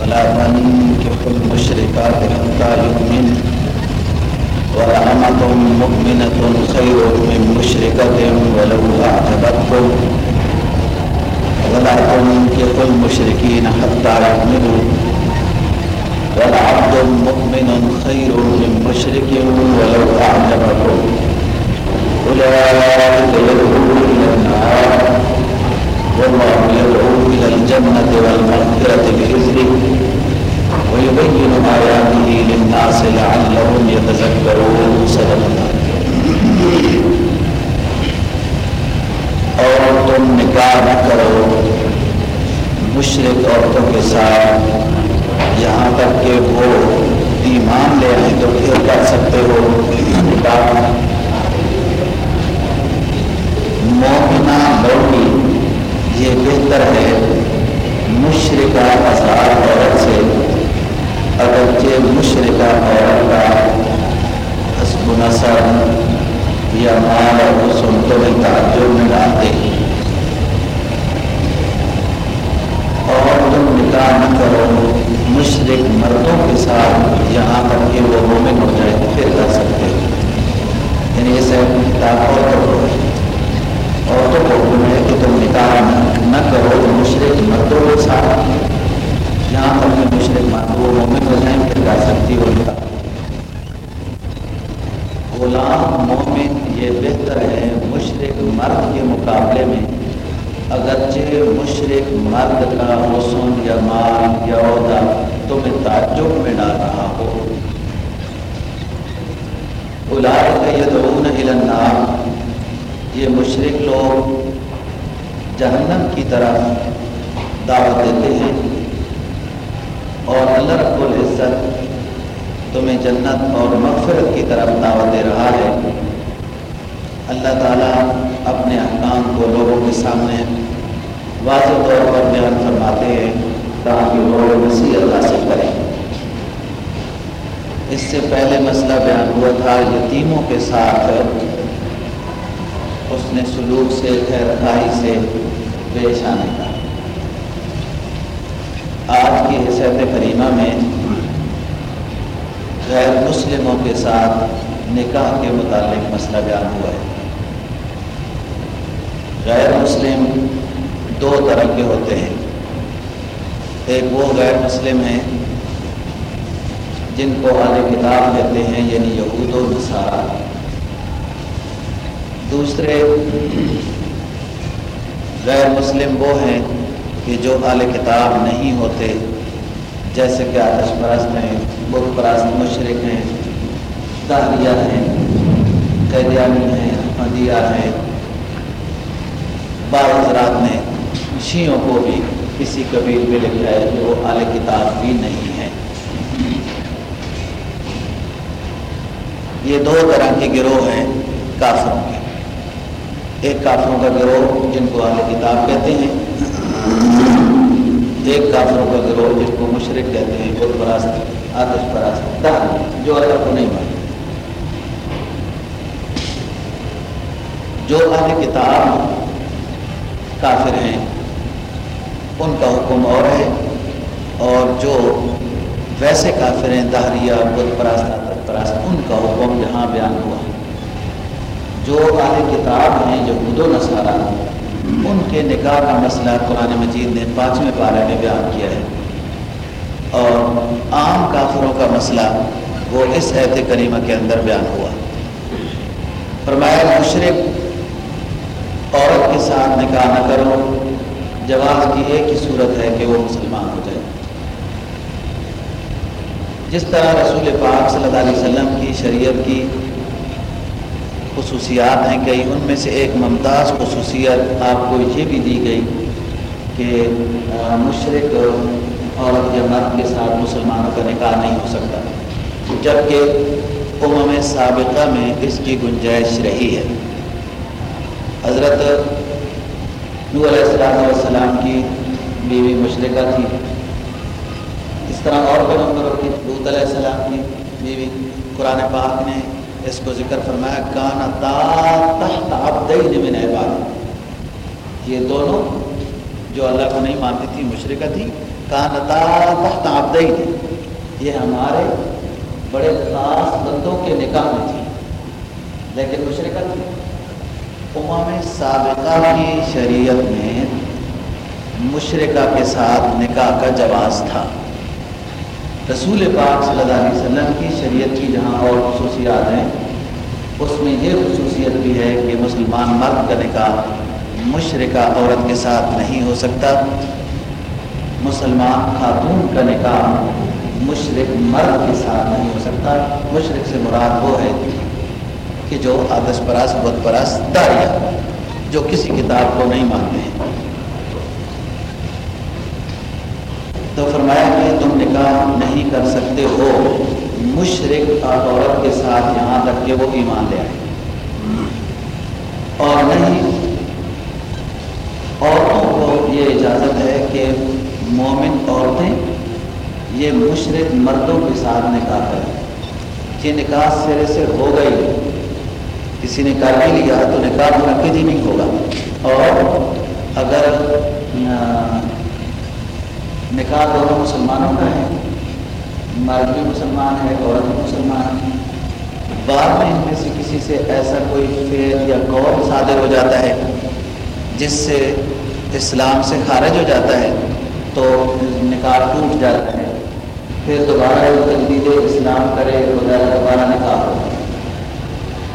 ولا تنكح المشركات حتى يؤمن ولأمة مؤمنة خير من مشركة ولو أعجبتكم. ولا تنكح المشركين حتى يؤمنوا. ولعبد مؤمن خير من مشرك ولو أعجبكم. أولئك يدعون إلى النار. والله يدعو إلى الجنة والمغفرة بإذنه ويبين آياته للناس لعلهم يتذكرون. صدق الله. اور تم نکاح نہ کرو، مشرق عورتوں کے ساتھ، یہاں تک کہ وہ ایمان لے آئیں تو پھر کر سکتے ہو نکاح۔ مومنہ لڑکی یہ بہتر ہے مشرقہ آزاد عورت سے، اگرچہ مشرقہ عورت کا حسب نصر یا مال اور حسن تو بھی تعجب میں ڈالتے اور تم نکاح نہ کرو، مشرق مردوں کے ساتھ یہاں تک کہ وہ مومن ہو جائے پھر کر سکتے ہو یعنی اسے کتاب عورتوں کو عورتوں کو حکم ہے کہ تم نکاح نہ کرو مشرق مردوں کے ساتھ یہاں تک کہ مشرق مرد وہ مومن ہو جائیں پھر کر سکتی ہو نکاح غلام مومن یہ بہتر ہے، مشرق مرد کے مقابلے میں اگرچہ مشرق مرد کا حسن یا مال یا عہدہ تمہیں تعجب میں ڈال رہا ہو اولاد النار یہ یہ مشرق لوگ جہنم کی طرف دعوت دیتے ہیں اور اللہ رب العزت تمہیں جنت اور مغفرت کی طرف دعوت دے رہا ہے۔ اللہ تعالیٰ اپنے احکام کو لوگوں کے سامنے واضح طور پر بیان فرماتے ہیں تاکہ لوگ نصیحت حاصل کریں۔ اس سے پہلے مسئلہ بیان ہوا تھا یتیموں کے ساتھ۔ اس نے سلوک سے خیر خائی سے پیش آنے کا۔ آج کی حیثیت کریمہ میں غیر مسلموں کے ساتھ نکاح کے متعلق مسئلہ بیان ہوا ہے۔ غیر مسلم دو طرح کے ہوتے ہیں۔ ایک وہ غیر مسلم ہیں جن کو اعلی کتاب دیتے ہیں یعنی یہود و نصارہ۔ دوسرے غیر مسلم وہ ہیں کہ جو اعلی کتاب نہیں ہوتے، جیسے کہ آتش پرست ہیں، بت پرست، مشرق ہیں دہریہ ہیں، قیدیانی ہیں، احمدیہ ہیں، بعض حضرات نے شیعوں کو بھی کسی قبیل میں لکھا ہے کہ وہ اعلی کتاب بھی نہیں ہے یہ دو طرح کے گروہ ہیں کافروں کے۔ ایک کافروں کا گروہ جن کو اعلی کتاب کہتے ہیں، ایک کافروں کا گروہ جن کو مشرق کہتے ہیں، بت پرست، آتش پرست جو اللہ کو نہیں مانتے۔ جو اہل کتاب کافر ہیں، ان کا حکم اور ہے، اور جو ویسے کافر ہیں، دہریہ، بت پرست، آتش پرست، ان کا حکم جہاں بیان ہوا۔ جو اہل کتاب ہیں، جو و نصارہ ان کے نکاح کا مسئلہ قرآن مجید نے پانچویں پارے میں بیان کیا ہے۔ اور عام کافروں کا مسئلہ وہ اس عہد کریمہ کے اندر بیان ہوا۔ فرمایا مشرق عورت کے ساتھ نکاح نہ کرو۔ جواز کی ایک ہی صورت ہے کہ وہ مسلمان ہو جائے۔ جس طرح رسول پاک صلی اللہ علیہ وسلم کی شریعت کی خصوصیات ہیں کئی ان میں سے ایک ممتاز خصوصیت آپ کو یہ بھی دی گئی کہ مشرق عورت یا مرد کے ساتھ مسلمانوں کا نکاح نہیں ہو سکتا۔ جبکہ امم سابقہ میں اس کی گنجائش رہی ہے۔ حضرت نو علیہ السلام کی بیوی مشرقہ تھی۔ اس طرح اور پیغمبروں کی لوت علیہ السلام کی بیوی قرآن پاک نے اس کو ذکر فرمایا، کانا تا تحت عبدین من عباد یہ دونوں جو اللہ کو نہیں مانتی تھی مشرقہ تھی کانتا تحت آبدئی تھی یہ ہمارے بڑے خاص بندوں کے نکاح میں تھی، لیکن مشرقہ تھی۔ امام سابقہ کی شریعت میں مشرقہ کے ساتھ نکاح کا جواز تھا۔ رسول پاک صلی اللہ علیہ وسلم کی شریعت کی جہاں اور خصوصیات ہیں، اس میں یہ خصوصیت بھی ہے کہ مسلمان مرد کا نکاح مشرقہ عورت کے ساتھ نہیں ہو سکتا۔ مسلمان خاتون کا نکاح مشرق مرد کے ساتھ نہیں ہو سکتا۔ مشرق سے مراد وہ ہے کہ جو آدش پراس بت پراس داریا جو کسی کتاب کو نہیں مانتے ہیں۔ تو فرمایا نکاح نہیں کر سکتے ہو، مشرق اور عورت کے ساتھ یہاں تک کہ وہ ایمان لے آئے۔ اور نہیں، عورتوں کو یہ اجازت ہے کہ مومن عورتیں یہ مشرق مردوں کے ساتھ نکاح کریں۔ کہ نکاح سرے سے ہو گئی۔ کسی نے کر بھی لیا تو نکاح منعقد ہی نہیں ہوگا۔ اور اگر نکاح دونوں مسلمانوں کا ہے۔ مرد بھی مسلمان ہے، عورت بھی مسلمان ہے۔ بعد میں ان میں سے کسی سے ایسا کوئی فیل یا قول صادر ہو جاتا ہے جس سے اسلام سے خارج ہو جاتا ہے تو نکاح ٹوٹ جاتا ہے۔ پھر دوبارہ تجدید اسلام کرے وغیرہ دوبارہ نکاح ہو۔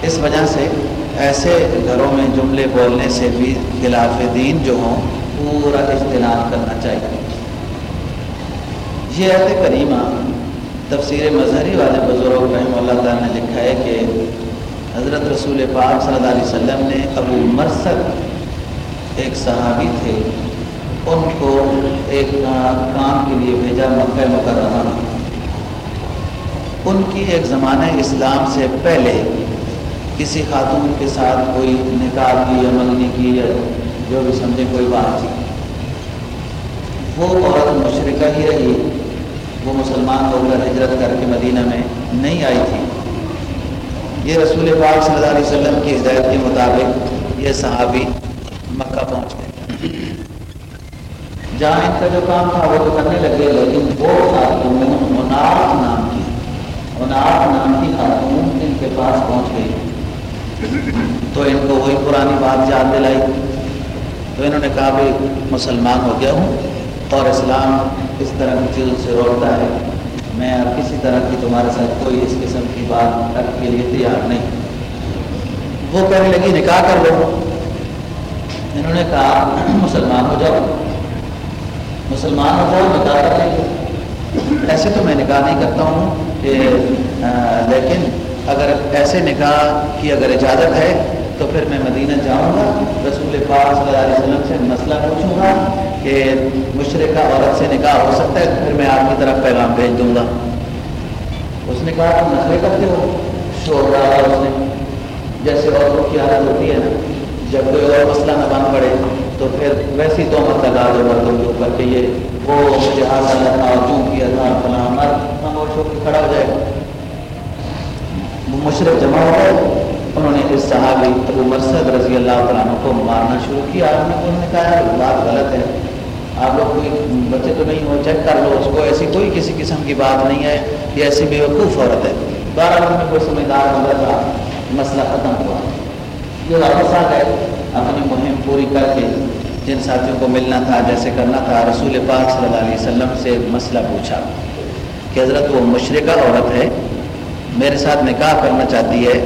اس وجہ سے ایسے گھروں میں جملے بولنے سے بھی خلاف دین جو ہوں، پورا اجتناب کرنا چاہیے۔ یہ عہد کریمہ تفسیر مظہری والے بزرگ رحمہ اللہ تعالیٰ نے لکھا ہے کہ حضرت رسول پاک صلی اللہ علیہ وسلم نے ابو مرسد ایک صحابی تھے، ان کو ایک کام کے لیے بھیجا مکہ مکرمہ۔ ان کی ایک زمانہ اسلام سے پہلے کسی خاتون کے ساتھ کوئی نکاح کی یا منگنی کی یا جو بھی سمجھے کوئی بات تھی۔ وہ عورت مشرقہ ہی رہی۔ وہ مسلمان ہو کر ہجرت کر کے مدینہ میں نہیں آئی تھی۔ یہ رسول پاک صلی اللہ علیہ وسلم کی ہدایت کے مطابق یہ صحابی مکہ پہنچ گئے۔ جہاں ان کا جو کام تھا وہ تو کرنے لگے، لیکن وہ خاتون مناف نام کی، مناف نام کی خاتون ان کے پاس پہنچ گئی۔ تو ان کو وہی پرانی بات یاد دلائی۔ تو انہوں نے کہا بھی مسلمان ہو گیا ہوں۔ اور اسلام اس طرح کی چیزوں سے روکتا ہے۔ میں اب کسی طرح کی تمہارے ساتھ کوئی اس قسم کی بات تک کے لیے تیار نہیں۔ وہ کہنے لگی، نکاح کر لو۔ انہوں نے کہا، مسلمان ہو جاؤ۔ مسلمان ہو جاؤ، نکاح کر لیں۔ ایسے تو میں نکاح نہیں کرتا ہوں کہ لیکن اگر ایسے نکاح کی اگر اجازت ہے تو پھر میں مدینہ جاؤں گا۔ رسول پاک صلی اللہ علیہ وسلم سے مسئلہ پوچھوں گا۔ کہ مشرقہ عورت سے نکاح ہو سکتا ہے تو پھر میں آپ کی طرف پیغام بھیج دوں گا۔ اس نے کہا، تم نخرے کرتے ہو؟ شور ڈالا اس نے۔ جیسے عورتوں کی حالت ہوتی ہے نا، جب کوئی اور مسئلہ نہ بن پڑے، تو پھر ویسی تو مت لگا دو مردوں کے اوپر کہ یہ وہ مجھے ہاتھ ڈالا تھا کیوں کیا تھا، فلاں مرد خاموش ہو کے کھڑا ہو جائے۔ گا مشرق جمع ہو گئے۔ انہوں نے اس صحابی ابو مرسد رضی اللہ تعالیٰ کو مارنا شروع کیا۔ آپ نے انہوں نے کہا بات غلط ہے۔ آپ لوگ کوئی بچے تو نہیں ہو، چیک کر لو، اس کو ایسی کوئی کسی قسم کی بات نہیں ہے یہ ایسی بے وقوف عورت ہے۔ بارہ میں کوئی سمجھدار ہوتا تھا، مسئلہ ختم ہوا۔ یہ واپس آ گئے، اپنی مہم پوری کر کے جن ساتھیوں کو ملنا تھا، جیسے کرنا تھا، رسول پاک صلی اللہ علیہ وسلم سے مسئلہ پوچھا کہ حضرت وہ مشرقہ عورت ہے۔ میرے ساتھ نکاح کرنا چاہتی ہے،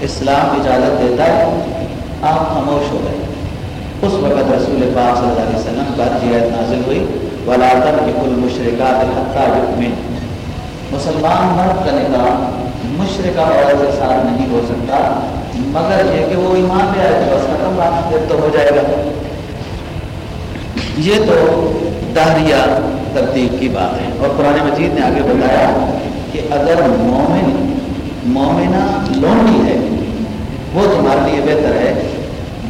اسلام اجازت دیتا ہے، آپ خاموش ہو گئے۔ اس وقت رسول پاک صلی اللہ علیہ وسلم پر جیت نازل ہوئی ولادت کے کل مشرقات میں مسلمان مرد کا نکاح مشرقہ عورت کے ساتھ نہیں ہو سکتا، مگر یہ کہ وہ ایمان لے آئے تو بس ختم بات، پھر تو ہو جائے گا۔ یہ تو دہریہ ترتیب کی بات ہے۔ اور قرآن مجید نے آگے بتایا کہ اگر مومن، مومنہ لونڈی ہے، وہ تمہارے لیے بہتر ہے۔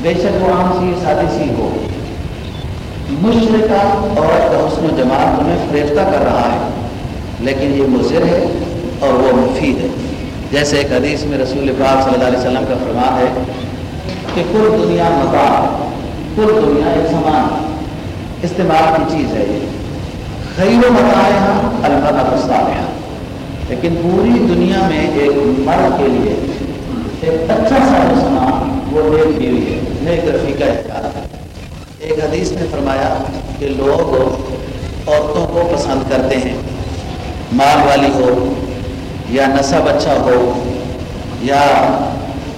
بے شک وہ عام سی سادی سی ہو۔ مشرقہ عورت کا حسن و جماعت تمہیں فریفتہ کر رہا ہے، لیکن یہ مضر ہے اور وہ مفید ہے۔ جیسے ایک حدیث میں رسول پاک صلی اللہ علیہ وسلم کا فرمان ہے کہ کل دنیا متا کل دنیا ایک سامان استعمال کی چیز ہے یہ۔ خیر و متائے ہم البتہ لیکن پوری دنیا میں ایک مرد کے لیے ایک اچھا سا سامان وہ ایک بیوی ہے۔ نیک رفیقہ اختیار ہے۔ ایک حدیث میں فرمایا کہ لوگ عورتوں کو پسند کرتے ہیں۔ مال والی ہو یا نصب اچھا ہو یا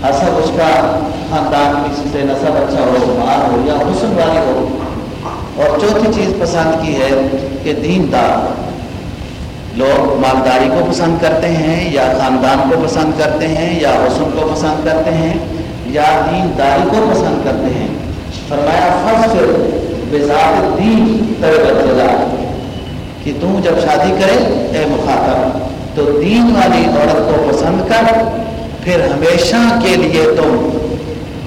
حسب اس کا خاندان کسی سے نصب اچھا ہو، مال ہو یا حسن والی ہو۔ اور چوتھی چیز پسند کی ہے کہ دین دار لوگ مالداری کو پسند کرتے ہیں یا خاندان کو پسند کرتے ہیں یا حسن کو پسند کرتے ہیں۔ یا دین داری کو پسند کرتے ہیں۔ فرمایا، فرض بذات دین طلبت تربت کہ تم جب شادی کرے، اے مخاطب، تو دین والی عورت کو پسند کر، پھر ہمیشہ کے لیے تم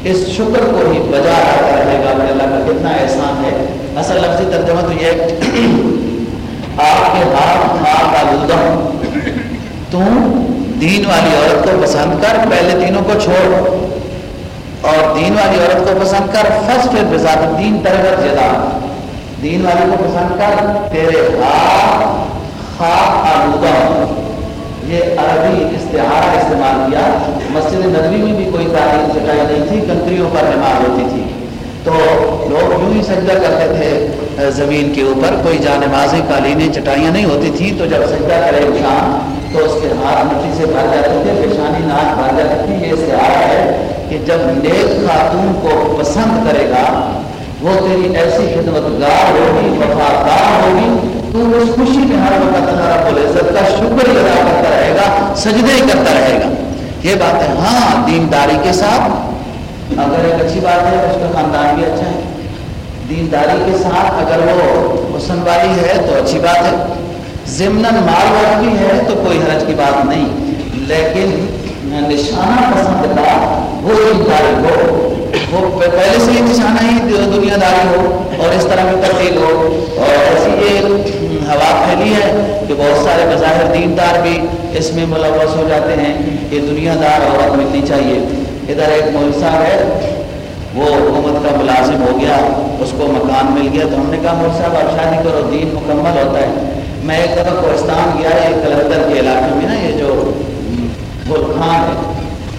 اس شکر کو ہی بجا رہا رہے گا کہ اللہ کا کتنا احسان ہے۔ اصل لفظی ترجمہ تو یہ آپ کے ہاتھ ہاتھ آلودہ تم دین والی عورت کو پسند کر، پہلے دینوں کو چھوڑ۔ اور دین والی عورت کو پسند کر فرسٹ پھر بزاد دین تربت زیادہ دین والی کو پسند کر، تیرے ہاتھ ہاتھ آلودہ یہ عربی استعارہ استعمال کیا۔ مسجد نبوی میں بھی کوئی تعلیم چٹائی نہیں تھی کنکریوں پر نماز ہوتی تھی۔ تو لوگ یوں ہی سجدہ کرتے تھے، زمین کے اوپر، کوئی جان بازی قالینیں، چٹائیاں نہیں ہوتی تھیں تو جب سجدہ کرے انسان تو اس کے ہاتھ مٹی سے بھر جاتے تھے پیشانی ناک بھر جاتی تھی یہ استعار ہے کہ جب نیک خاتون کو پسند کرے گا، وہ تیری ایسی خدمت گار ہوگی، وفادار ہوگی، تو اس خوشی میں ہر وقت رب العزت کا شکر ادا کرتا رہے گا، سجدے ہی کرتا رہے گا۔ یہ بات ہے ہاں دینداری کے ساتھ۔ اگر ایک اچھی بات ہے، اس کا خاندان بھی اچھا ہے۔ دینداری کے ساتھ اگر وہ حسن والی ہے تو اچھی بات ہے۔ ضمن مال والی ہے تو کوئی حرج کی بات نہیں، لیکن نشانہ پسند کا وہ دینداری ہو، وہ پہلے سے ہی نشانہ ہی دنیا داری ہو اور اس طرح کی تبدیل ہو۔ اور ایسی یہ ہوا پھیلی ہے کہ بہت سارے بظاہر دیندار بھی اس میں ملوث ہو جاتے ہیں کہ دنیا دار عورت ملنی چاہیے۔ ادھر ایک مولسا ہے، وہ حکومت کا ملازم ہو گیا، اس کو مکان مل گیا تو ہم نے کہا مول صاحب آپ شادی کرو، دین مکمل ہوتا ہے۔ میں ایک طرف کوستان گیا، یہ کلندر کے علاقے میں نا، یہ جو گلخان ہے۔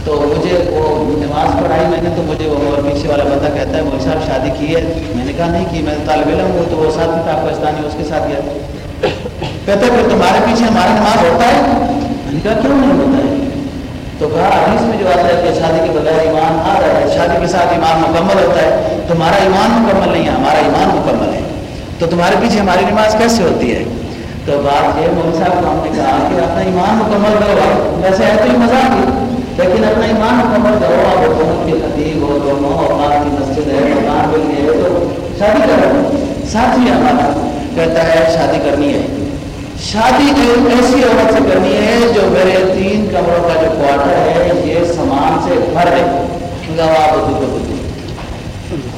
تو مجھے وہ نماز پڑھائی میں نے، تو مجھے وہ پیچھے والا بندہ کہتا ہے مول صاحب، شادی کی ہے؟ میں نے کہا، نہیں کی، میں طالب علم ہوں، تو وہ ساتھ تھا کوستانی اس کے ساتھ گیا۔ کہتا ہے، پھر تمہارے پیچھے ہماری نماز ہوتا ہے؟ میں نے کہا، کیوں نہیں ہوتا ہے؟ تو کہا، حدیث میں جو آتا ہے کہ شادی کے بغیر ایمان آ رہا ہے، شادی کے ساتھ ایمان مکمل ہوتا ہے، تمہارا ایمان مکمل نہیں ہے، ہمارا ایمان مکمل ہے۔ تو تمہارے پیچھے ہماری نماز کیسے ہوتی ہے؟ تو بات یہ مول صاحب کو ہم نے کہا کہ اپنا ایمان مکمل کرو۔ ویسے ہے تو یہ مزاق ہی لیکن اپنا ایمان مکمل کرو۔ آپ حکومت کے خطیب ہو تو محبت کی مسجد ہے، مکان مل گئے تو شادی کرو۔ ساتھ ہی ہمارا۔ کہتا ہے، شادی کرنی ہے۔ شادی ایسی عورت سے کرنی ہے جو میرے تین کمروں کا جو کوارٹر ہے، یہ سامان سے بھر دے گواہ بدو بدو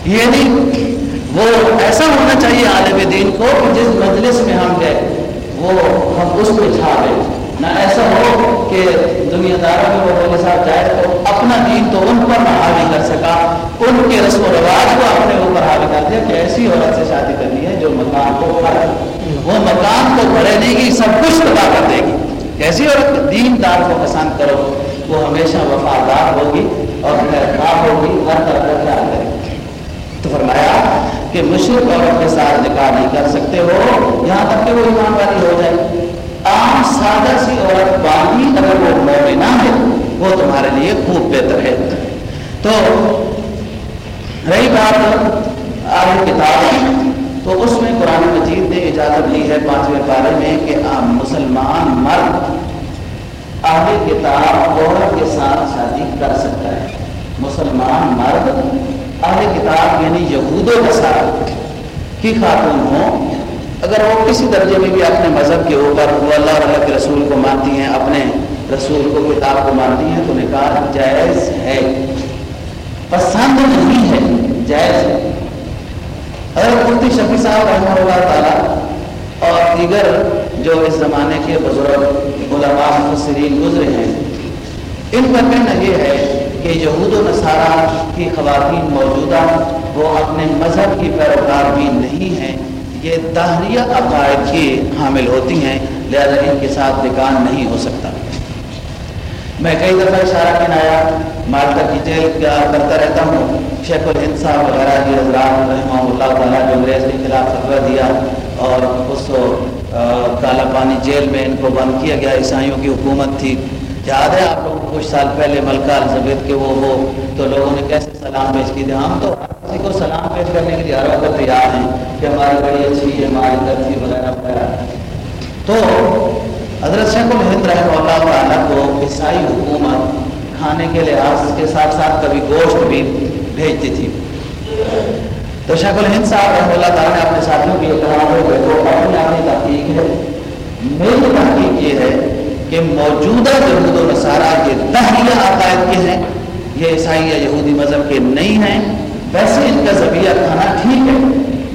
یہ نہیں، وہ ایسا ہونا چاہیے عالم دین کو کہ جس مجلس میں ہم گئے۔ وہ ہم اس پہ چھا گئے نہ ایسا ہو کہ دنیا داروں میں وہ میرے ساتھ جائے تو اپنا دین تو ان پر نہ حاوی کر سکا۔ ان کے رسم و رواج کو اپنے اوپر حاوی کر دیا کہ ایسی عورت سے شادی کرنی ہے جو مکان کو بھر وہ مکان کو بھرے دے گی، سب کچھ تباہ کر دے گی۔ کیسی عورت؟ دین دار کو پسند کرو۔ وہ ہمیشہ وفادار ہوگی اور خیرخواہ ہوگی، ہر طرح کا خیال کرے۔ گی تو فرمایا کہ مشرق عورت کے ساتھ نکاح نہیں کر سکتے ہو، یہاں تک کہ وہ ایمان والی ہو جائے۔ عام سادہ سی عورت باقی اگر وہ مومنہ ہے، وہ تمہارے لیے خوب بہتر ہے۔ تو رہی بات آگے کتاب تو اس میں قرآن مجید نے اجازت دی ہے پانچویں پارے میں کہ مسلمان مرد آگے کتاب عورت کے ساتھ شادی کر سکتا ہے۔ مسلمان مرد آگے کتاب یعنی یہود و نصارہ کی خاتون ہوں، اگر وہ کسی درجے میں بھی اپنے مذہب کے اوپر وہ اللہ اور اللہ کے رسول کو مانتی ہیں، اپنے رسول کو، کتاب کو مانتی ہیں، تو نکاح جائز ہے۔ پسند نہیں ہے، جائز ہے۔ حضرت مفتی شفیع صاحب رحمہ اللہ تعالیٰ اور دیگر جو اس زمانے کے بزرگ، علماء، مفسرین گزرے ہیں، ان کا کہنا یہ ہے کہ یہود و نصارہ کی خواتین موجودہ وہ اپنے مذہب کی پیروکار بھی نہیں ہیں۔ یہ دہریہ عقائد کی حامل ہوتی ہیں، لہذا ان کے ساتھ نکاح نہیں ہو سکتا۔ میں کئی دفعہ اشارہ کنایا مالٹا کی جیل کا کرتا رہتا ہوں۔ شیخ الہند صاحب وغیرہ جی حضرات رحمہ اللہ تعالیٰ جو انگریز کے خلاف فتویٰ دیا اور اس کالا پانی جیل میں ان کو بند کیا گیا، عیسائیوں کی حکومت تھی۔ یاد ہے آپ لوگوں کو کچھ سال پہلے ملکہ الزبید کے وہ ہو تو لوگوں نے کیسے سلام پیش کی تھی؟ ہم تو کسی کو سلام پیش کرنے کے لیے ہر وقت تیار ہیں کہ ہماری بڑی اچھی ہے ہماری ترسی وغیرہ وغیرہ۔ تو حضرت شیخ الہند رحمہ اللہ تعالیٰ کو عیسائی حکومت کھانے کے لحاظ کے ساتھ ساتھ کبھی گوشت بھی بھیجتی تھی۔ تو شیخ الہند صاحب رحمہ اللہ تعالیٰ نے اپنے ساتھیوں کی کہا ہو تو اپنی اپنی تحقیق ہے۔ میری تحقیق یہ ہے کہ موجودہ یہود و نصارہ یہ دہلیہ عقائد کے ہیں، یہ عیسائی یا یہودی مذہب کے نہیں ہیں۔ ویسے ان کا ذبیہ کھانا ٹھیک ہے،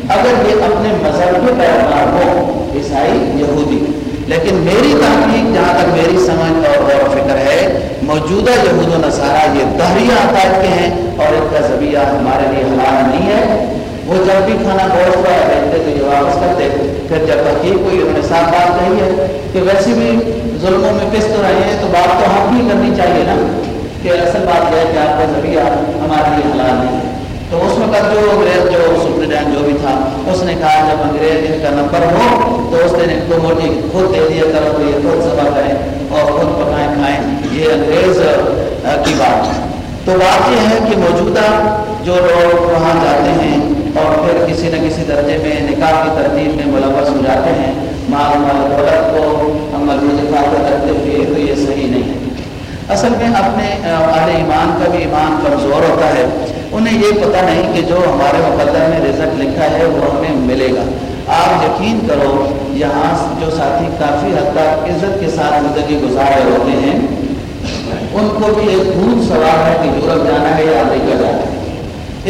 اگر یہ اپنے مذہب کے پیروکار ہو عیسائی، یہودی۔ لیکن میری تحقیق، جہاں تک میری سمجھ اور غور و فکر ہے، موجودہ یہود و نصارہ یہ دہریہ عقائد کے ہیں اور ان کا ذبیہ ہمارے لیے حلال نہیں ہے۔ وہ جب بھی کھانا گوشت کا بیچتے تو یہ واپس کرتے پھر جب تحقیق ہوئی، انہوں نے صاف بات کہی ہے کہ ویسے بھی ظلموں میں پس تو رہے ہیں تو بات تو ہم بھی کرنی چاہیے نا کہ اصل بات یہ ہے کہ آپ کا ذریعہ ہمارے لیے حلال نہیں ہے۔ تو اس وقت جو انگریز جو سپریڈینٹ جو بھی تھا، اس نے کہا جب انگریز ان کا نمبر ہو، تو اس نے ان کو موٹی خود دے دیا کرو، تو یہ خود سفا کریں اور خود پکائیں، کھائیں۔ یہ انگریز کی بات۔ تو بات یہ ہے کہ موجودہ جو لوگ وہاں جاتے ہیں اور پھر کسی نہ کسی درجے میں نکاح کی ترتیب میں ملوث ہو جاتے ہیں۔ مال مال، دولت کو عمل حفاظت رکھتے ہوئے تو یہ صحیح نہیں ہے۔ اصل میں اپنے اہل ایمان کا بھی ایمان کمزور ہوتا ہے۔ انہیں یہ پتہ نہیں کہ جو ہمارے مقدر میں رزق لکھا ہے وہ ہمیں ملے گا۔ آپ یقین کرو، یہاں جو ساتھی کافی حد تک عزت کے ساتھ زندگی گزارے ہوتے ہیں، ان کو بھی ایک بھول سوال ہے کہ یورپ جانا ہے یا امریکہ جانا ہے۔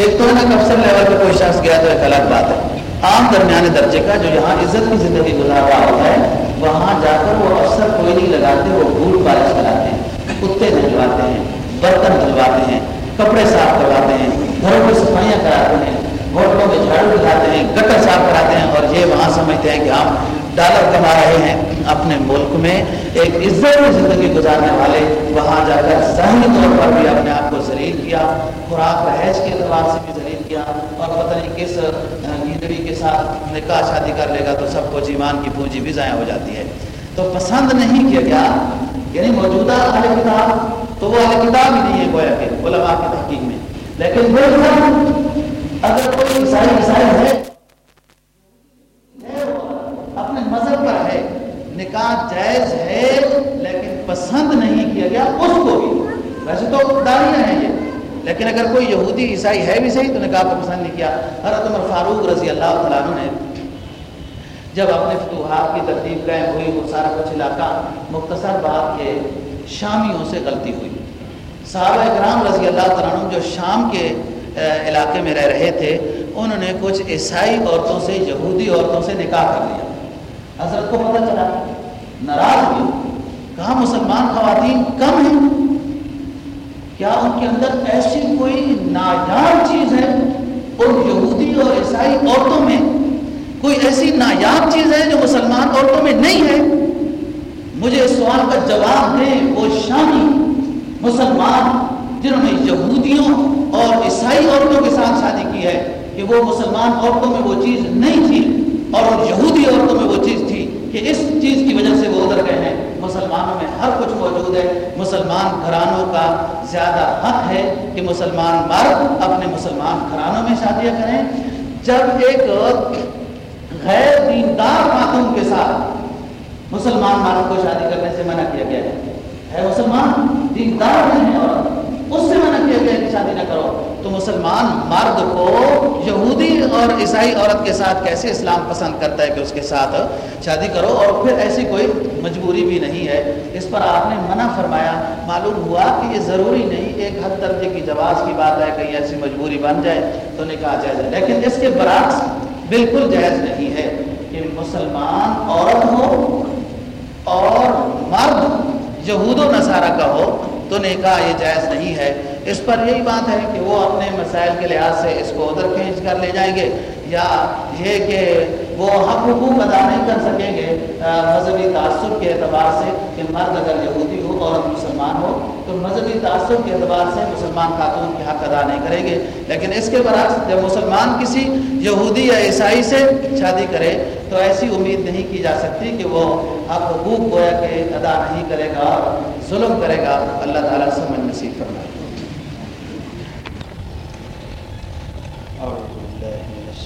ایک تو نا افسر لیول پہ کوئی شخص گیا تو ایک الگ بات ہے۔ عام درمیانے درجے کا جو یہاں عزت کی زندگی گزار رہا ہوتا ہے، وہاں جا کر وہ افسر کوئی نہیں لگاتے، وہ بھول پالش کراتے ہیں، کتے دھلواتے ہیں، برتن دھلواتے ہیں، کپڑے صاف کرواتے ہیں، گھروں کی صفائیاں کراتے ہیں ہوٹلوں میں جھاڑو دکھاتے ہیں، گٹر صاف کراتے ہیں اور یہ وہاں سمجھتے ہیں کہ ہم ڈالر کما رہے ہیں۔ اپنے ملک میں ایک عزت میں زندگی گزارنے والے وہاں جا کر ظاہری طور پر بھی اپنے آپ کو ذلیل کیا، خوراک رہائش کے اعتبار سے بھی ذلیل کیا اور پتہ نہیں کس گیدڑی کے ساتھ نکاح شادی کر لے گا تو سب کچھ ایمان کی پونجی بھی ضائع ہو جاتی ہے۔ تو پسند نہیں کیا گیا؟ یعنی موجودہ اہل کتاب تو وہ اہل کتاب ہی نہیں ہے گویا کہ علماء کی تحقیق میں۔ لیکن اگر کوئی عیسائی عیسائی ہے اپنے مذہب پر ہے نکاح جائز ہے، لیکن پسند نہیں کیا گیا اس کو بھی۔ ویسے تو داریاں ہیں یہ۔ لیکن اگر کوئی یہودی عیسائی ہے بھی صحیح، تو نکاح کو پسند نہیں کیا۔ حضرت عمر فاروق رضی اللہ تعالیٰ عنہ نے جب اپنے فتوحات کی ترتیب قائم ہوئی، وہ سارا کچھ علاقہ مختصر بات کے شامیوں سے غلطی ہوئی۔ صحابہ اکرام رضی اللہ تعالیٰ عنہ جو شام کے علاقے میں رہ رہے تھے، انہوں نے کچھ عیسائی عورتوں سے، یہودی عورتوں سے نکاح کر لیا۔ حضرت کو پتہ چلا۔ ناراض ہوئی کہا، مسلمان خواتین کم ہیں۔ کیا ان کے اندر ایسی کوئی نایاب چیز ہے؟ ان یہودی اور عیسائی عورتوں میں کوئی ایسی نایاب چیز ہے جو مسلمان عورتوں میں نہیں ہے؟ مجھے اس سوال کا جواب دیں وہ شامی مسلمان جنہوں نے یہودیوں اور عیسائی عورتوں کے ساتھ شادی کی ہے کہ وہ مسلمان عورتوں میں وہ چیز نہیں تھی اور یہودی عورتوں میں وہ چیز کہ اس چیز کی وجہ سے وہ ادھر گئے ہیں۔ مسلمانوں میں ہر کچھ موجود ہے۔ مسلمان گھرانوں کا زیادہ حق ہے کہ مسلمان مرد اپنے مسلمان گھرانوں میں شادیاں کریں۔ جب ایک غیر دیندار خاتون کے ساتھ مسلمان مرد کو شادی کرنے سے منع کیا گیا ہے۔ مسلمان دیندار نہیں ہے اور اس سے منع کیا گیا کہ شادی نہ کرو؟ تو مسلمان مرد کو یہودی اور عیسائی عورت کے ساتھ کیسے اسلام پسند کرتا ہے کہ اس کے ساتھ شادی کرو؟ اور پھر ایسی کوئی مجبوری بھی نہیں ہے۔ اس پر آپ نے منع فرمایا۔ معلوم ہوا کہ یہ ضروری نہیں، ایک حد درجے کی جواز کی بات ہے کہیں ایسی مجبوری بن جائے تو نکاح جائز ہے۔ لیکن اس کے برعکس بالکل جائز نہیں ہے کہ مسلمان عورت ہو اور مرد یہود و نصارہ کا ہو۔ تو نکاح یہ جائز نہیں ہے. اس پر یہی بات ہے کہ وہ اپنے مسائل کے لحاظ سے اس کو ادھر کھینچ کر لے جائیں گے یا یہ کہ وہ حق حقوق ادا نہیں کر سکیں گے مذہبی تعصب کے اعتبار سے کہ مرد اگر یہودی ہو عورت مسلمان ہو، تو مذہبی تعصب کے اعتبار سے مسلمان خاتون کے حق ادا نہیں کریں گے۔ لیکن اس کے برعکس جب مسلمان کسی یہودی یا عیسائی سے شادی کرے، تو ایسی امید نہیں کی جا سکتی کہ وہ حق حقوق گویا کہ ادا نہیں کرے گا اور ظلم کرے گا۔ اللہ تعالیٰ سمجھ نصیب فرمائے۔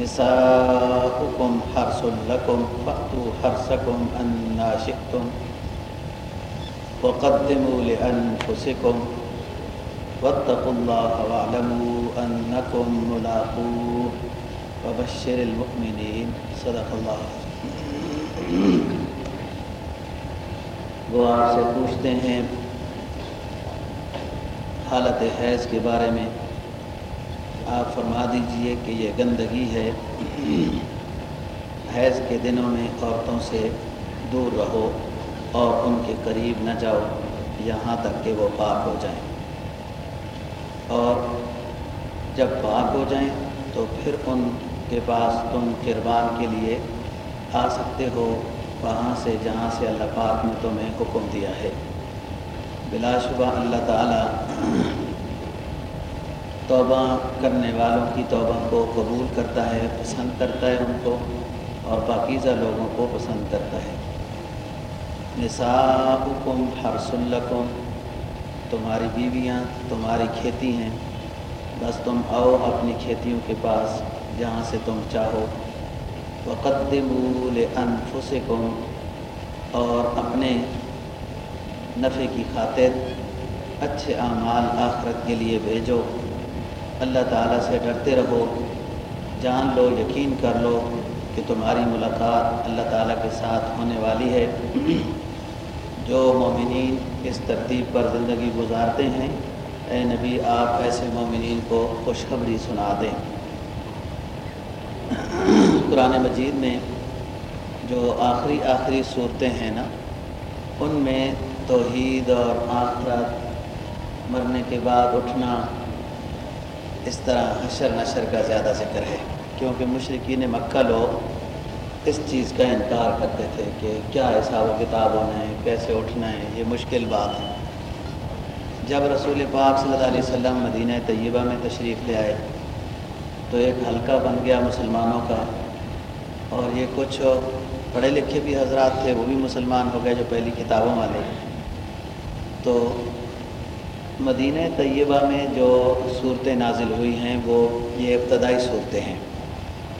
نساؤكم حرس لكم فأتوا حرسكم أنا شئتم وقدموا لأنفسكم واتقوا الله واعلموا أنكم ملاقوه وبشر المؤمنين صدق اللہ. وہ آپ سے پوچھتے ہیں حالت حیض کے بارے میں آپ فرما دیجیے کہ یہ گندگی ہے۔ حیض کے دنوں میں عورتوں سے دور رہو اور ان کے قریب نہ جاؤ، یہاں تک کہ وہ پاک ہو جائیں۔ اور جب پاک ہو جائیں تو پھر ان کے پاس تم قربان کے لیے آ سکتے ہو وہاں سے جہاں سے اللہ پاک نے تمہیں حکم دیا ہے۔ بلا شبہ اللہ تعالیٰ توبہ کرنے والوں کی توبہ کو قبول کرتا ہے، پسند کرتا ہے ان کو اور پاکیزہ لوگوں کو پسند کرتا ہے۔ نصابکم حرس لکم، تمہاری بیویاں تمہاری کھیتی ہیں۔ بس تم آؤ اپنی کھیتیوں کے پاس جہاں سے تم چاہو۔ وقدموا لانفسکم اور اپنے نفع کی خاطر اچھے اعمال آخرت کے لیے بھیجو۔ اللہ تعالیٰ سے ڈرتے رہو۔ جان لو، یقین کر لو کہ تمہاری ملاقات اللہ تعالیٰ کے ساتھ ہونے والی ہے۔ جو مومنین اس ترتیب پر زندگی گزارتے ہیں، اے نبی، آپ ایسے مومنین کو خوشخبری سنا دیں۔ قرآن مجید میں جو آخری آخری صورتیں ہیں نا، ان میں توحید اور آخرت، مرنے کے بعد اٹھنا اس طرح حشر نشر کا زیادہ ذکر ہے، کیونکہ مشرقین مکہ لوگ اس چیز کا انکار کرتے تھے کہ کیا ایسا و کتاب ہونا ہے، کیسے اٹھنا ہے، یہ مشکل بات ہے۔ جب رسول پاک صلی اللہ علیہ وسلم مدینہ طیبہ میں تشریف لے آئے، تو ایک حلقہ بن گیا مسلمانوں کا۔ اور یہ کچھ پڑھے لکھے بھی حضرات تھے، وہ بھی مسلمان ہو گئے جو پہلی کتابوں والے۔ تو مدینہ طیبہ میں جو صورتیں نازل ہوئی ہیں، وہ یہ ابتدائی صورتیں ہیں۔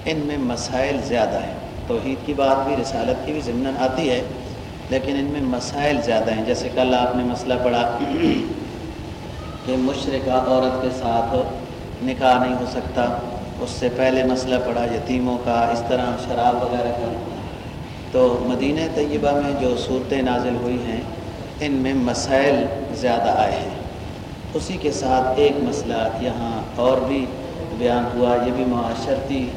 ان میں مسائل زیادہ ہیں۔ توحید کی بات بھی، رسالت کی بھی ضمن آتی ہے، لیکن ان میں مسائل زیادہ ہیں۔ جیسے کل آپ نے مسئلہ پڑھا کہ مشرقہ عورت کے ساتھ نکاح نہیں ہو سکتا۔ اس سے پہلے مسئلہ پڑھا، یتیموں کا اس طرح شراب وغیرہ کا۔ تو مدینہ طیبہ میں جو صورتیں نازل ہوئی ہیں، ان میں مسائل زیادہ آئے ہیں۔ اسی کے ساتھ ایک مسئلہ یہاں اور بھی بیان ہوا، یہ بھی معاشرتی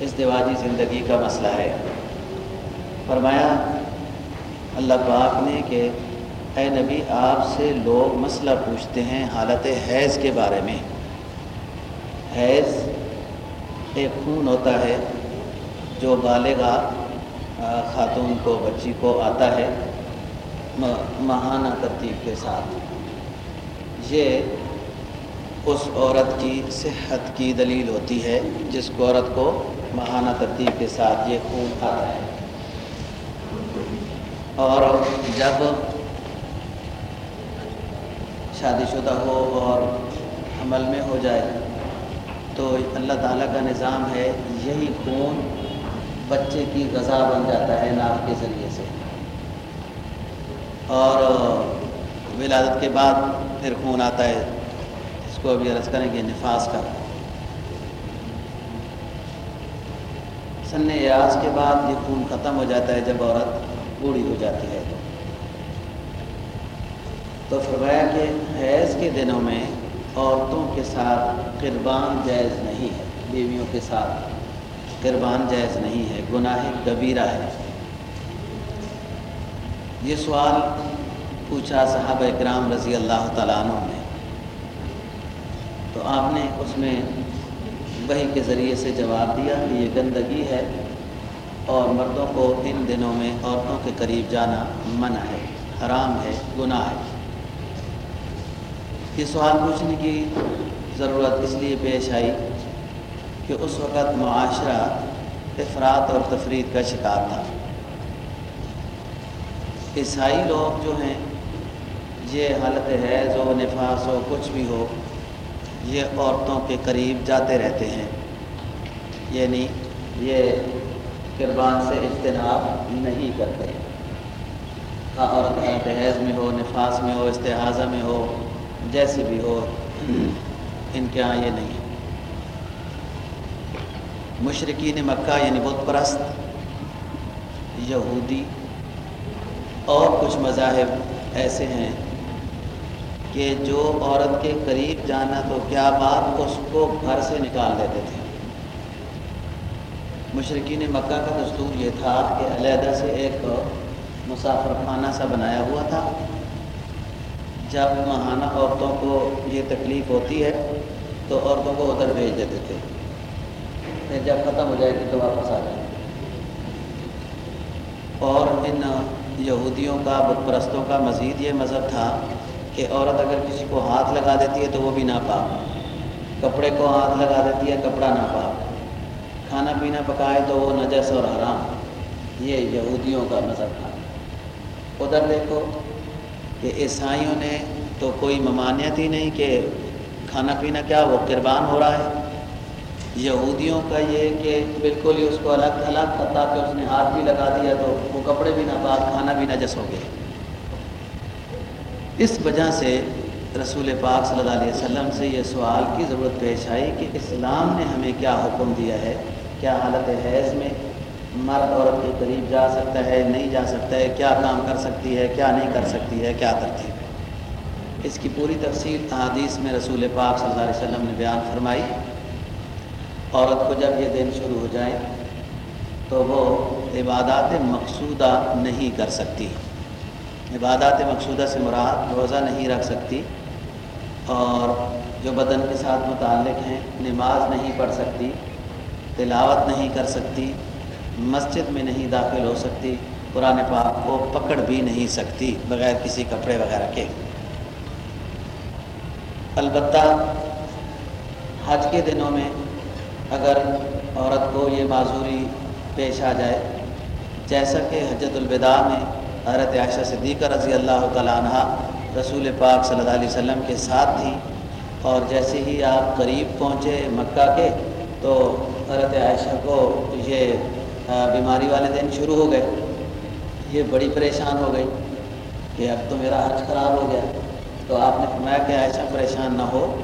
ازدواجی زندگی کا مسئلہ ہے۔ فرمایا، اللہ پاک نے کہ اے نبی، آپ سے لوگ مسئلہ پوچھتے ہیں حالت حیض کے بارے میں۔ حیض ایک خون ہوتا ہے جو بالغا خاتون کو، بچی کو آتا ہے ماہانہ ترتیب کے ساتھ۔ یہ اس عورت کی صحت کی دلیل ہوتی ہے جس کو عورت کو ماہانہ ترتیب کے ساتھ یہ خون آتا ہے۔ اور جب شادی شدہ ہو اور عمل میں ہو جائے تو اللہ تعالیٰ کا نظام ہے یہی خون بچے کی غذا بن جاتا ہے ناف کے ذریعے سے۔ اور ولادت کے بعد پھر خون آتا ہے، اس کو ابھی عرض کریں گے نفاذ کا۔ سن یاس کے بعد یہ خون ختم ہو جاتا ہے جب عورت بوڑھی ہو جاتی ہے۔ تو فرمایا کہ حیض کے دنوں میں عورتوں کے ساتھ قربان جائز نہیں ہے، بیویوں کے ساتھ قربان جائز نہیں ہے، گناہ کبیرہ ہے۔ یہ سوال پوچھا صحابہ اکرام رضی اللہ تعالیٰ عنہ نے، تو آپ نے اس میں وہی کے ذریعے سے جواب دیا کہ یہ گندگی ہے اور مردوں کو ان دنوں میں عورتوں کے قریب جانا منع ہے، حرام ہے، گناہ ہے۔ یہ سوال پوچھنے کی ضرورت اس لیے پیش آئی کہ اس وقت معاشرہ افراد اور تفرید کا شکار تھا۔ عیسائی لوگ جو ہیں یہ حالت ہے جو نفاس ہو، کچھ بھی ہو، یہ عورتوں کے قریب جاتے رہتے ہیں۔ یعنی یہ قربان سے اجتناب نہیں کرتے۔ ہاں عورت حیض میں ہو، نفاس میں ہو استحاظہ میں ہو جیسے بھی ہو، ان کے یہاں یہ نہیں۔ ہے مشرقین مکہ یعنی بت پرست، یہودی اور کچھ مذاہب ایسے ہیں کہ جو عورت کے قریب جانا تو کیا بات اس کو گھر سے نکال دیتے تھے؟ مشرقین مکہ کا دستور یہ تھا کہ علیحدہ سے ایک مسافر خانہ سا بنایا ہوا تھا۔ جب ماہانہ عورتوں کو یہ تکلیف ہوتی ہے تو عورتوں کو ادھر بھیج دیتے تھے۔ پھر جب ختم ہو جائے گی تو واپس آ جائیں اور ان یہودیوں کا، بت پرستوں کا مزید یہ مذہب تھا کہ عورت اگر کسی کو ہاتھ لگا دیتی ہے تو وہ بھی نہ پاک کپڑے کو ہاتھ لگا دیتی ہے، کپڑا ناپاک کھانا پینا پکائے تو وہ نجس اور حرام یہ یہودیوں کا مذہب تھا۔ ادھر دیکھو کہ عیسائیوں نے تو کوئی ممانعت ہی نہیں کہ کھانا پینا کیا، وہ قربان ہو رہا ہے۔ یہودیوں کا یہ کہ بالکل ہی اس کو الگ تھلگ کرتا کہ اس نے ہاتھ بھی لگا دیا تو وہ کپڑے بھی ناپاک، کھانا بھی نجس ہو گئے اس وجہ سے رسول پاک صلی اللہ علیہ وسلم سے یہ سوال کی ضرورت پیش آئی کہ اسلام نے ہمیں کیا حکم دیا ہے؟ کیا حالت حیض میں مرد عورت کے قریب جا سکتا ہے، نہیں جا سکتا ہے؟ کیا کام کر سکتی ہے، کیا نہیں کر سکتی ہے، کیا کرتی ہے؟ اس کی پوری تفصیل احادیث میں رسول پاک صلی اللہ علیہ وسلم نے بیان فرمائی۔ عورت کو جب یہ دن شروع ہو جائے تو وہ عبادات مقصودہ نہیں کر سکتی۔ عبادات مقصودہ سے مراد روزہ نہیں رکھ سکتی اور جو بدن کے ساتھ متعلق ہیں، نماز نہیں پڑھ سکتی، تلاوت نہیں کر سکتی، مسجد میں نہیں داخل ہو سکتی، قرآن پاک کو پکڑ بھی نہیں سکتی، بغیر کسی کپڑے وغیرہ کے۔ البتہ حج کے دنوں میں اگر عورت کو یہ معذوری پیش آ جائے، جیسا کہ حجت الوداع میں حضرت عائشہ صدیقہ رضی اللہ تعالیٰ عنہ رسول پاک صلی اللہ علیہ وسلم کے ساتھ تھی۔ اور جیسے ہی آپ قریب پہنچے مکہ کے، تو حضرت عائشہ کو یہ بیماری والے دن شروع ہو گئے۔ یہ بڑی پریشان ہو گئی کہ اب تو میرا حج خراب ہو گیا۔ تو آپ نے فرمایا کہ عائشہ پریشان نہ ہو،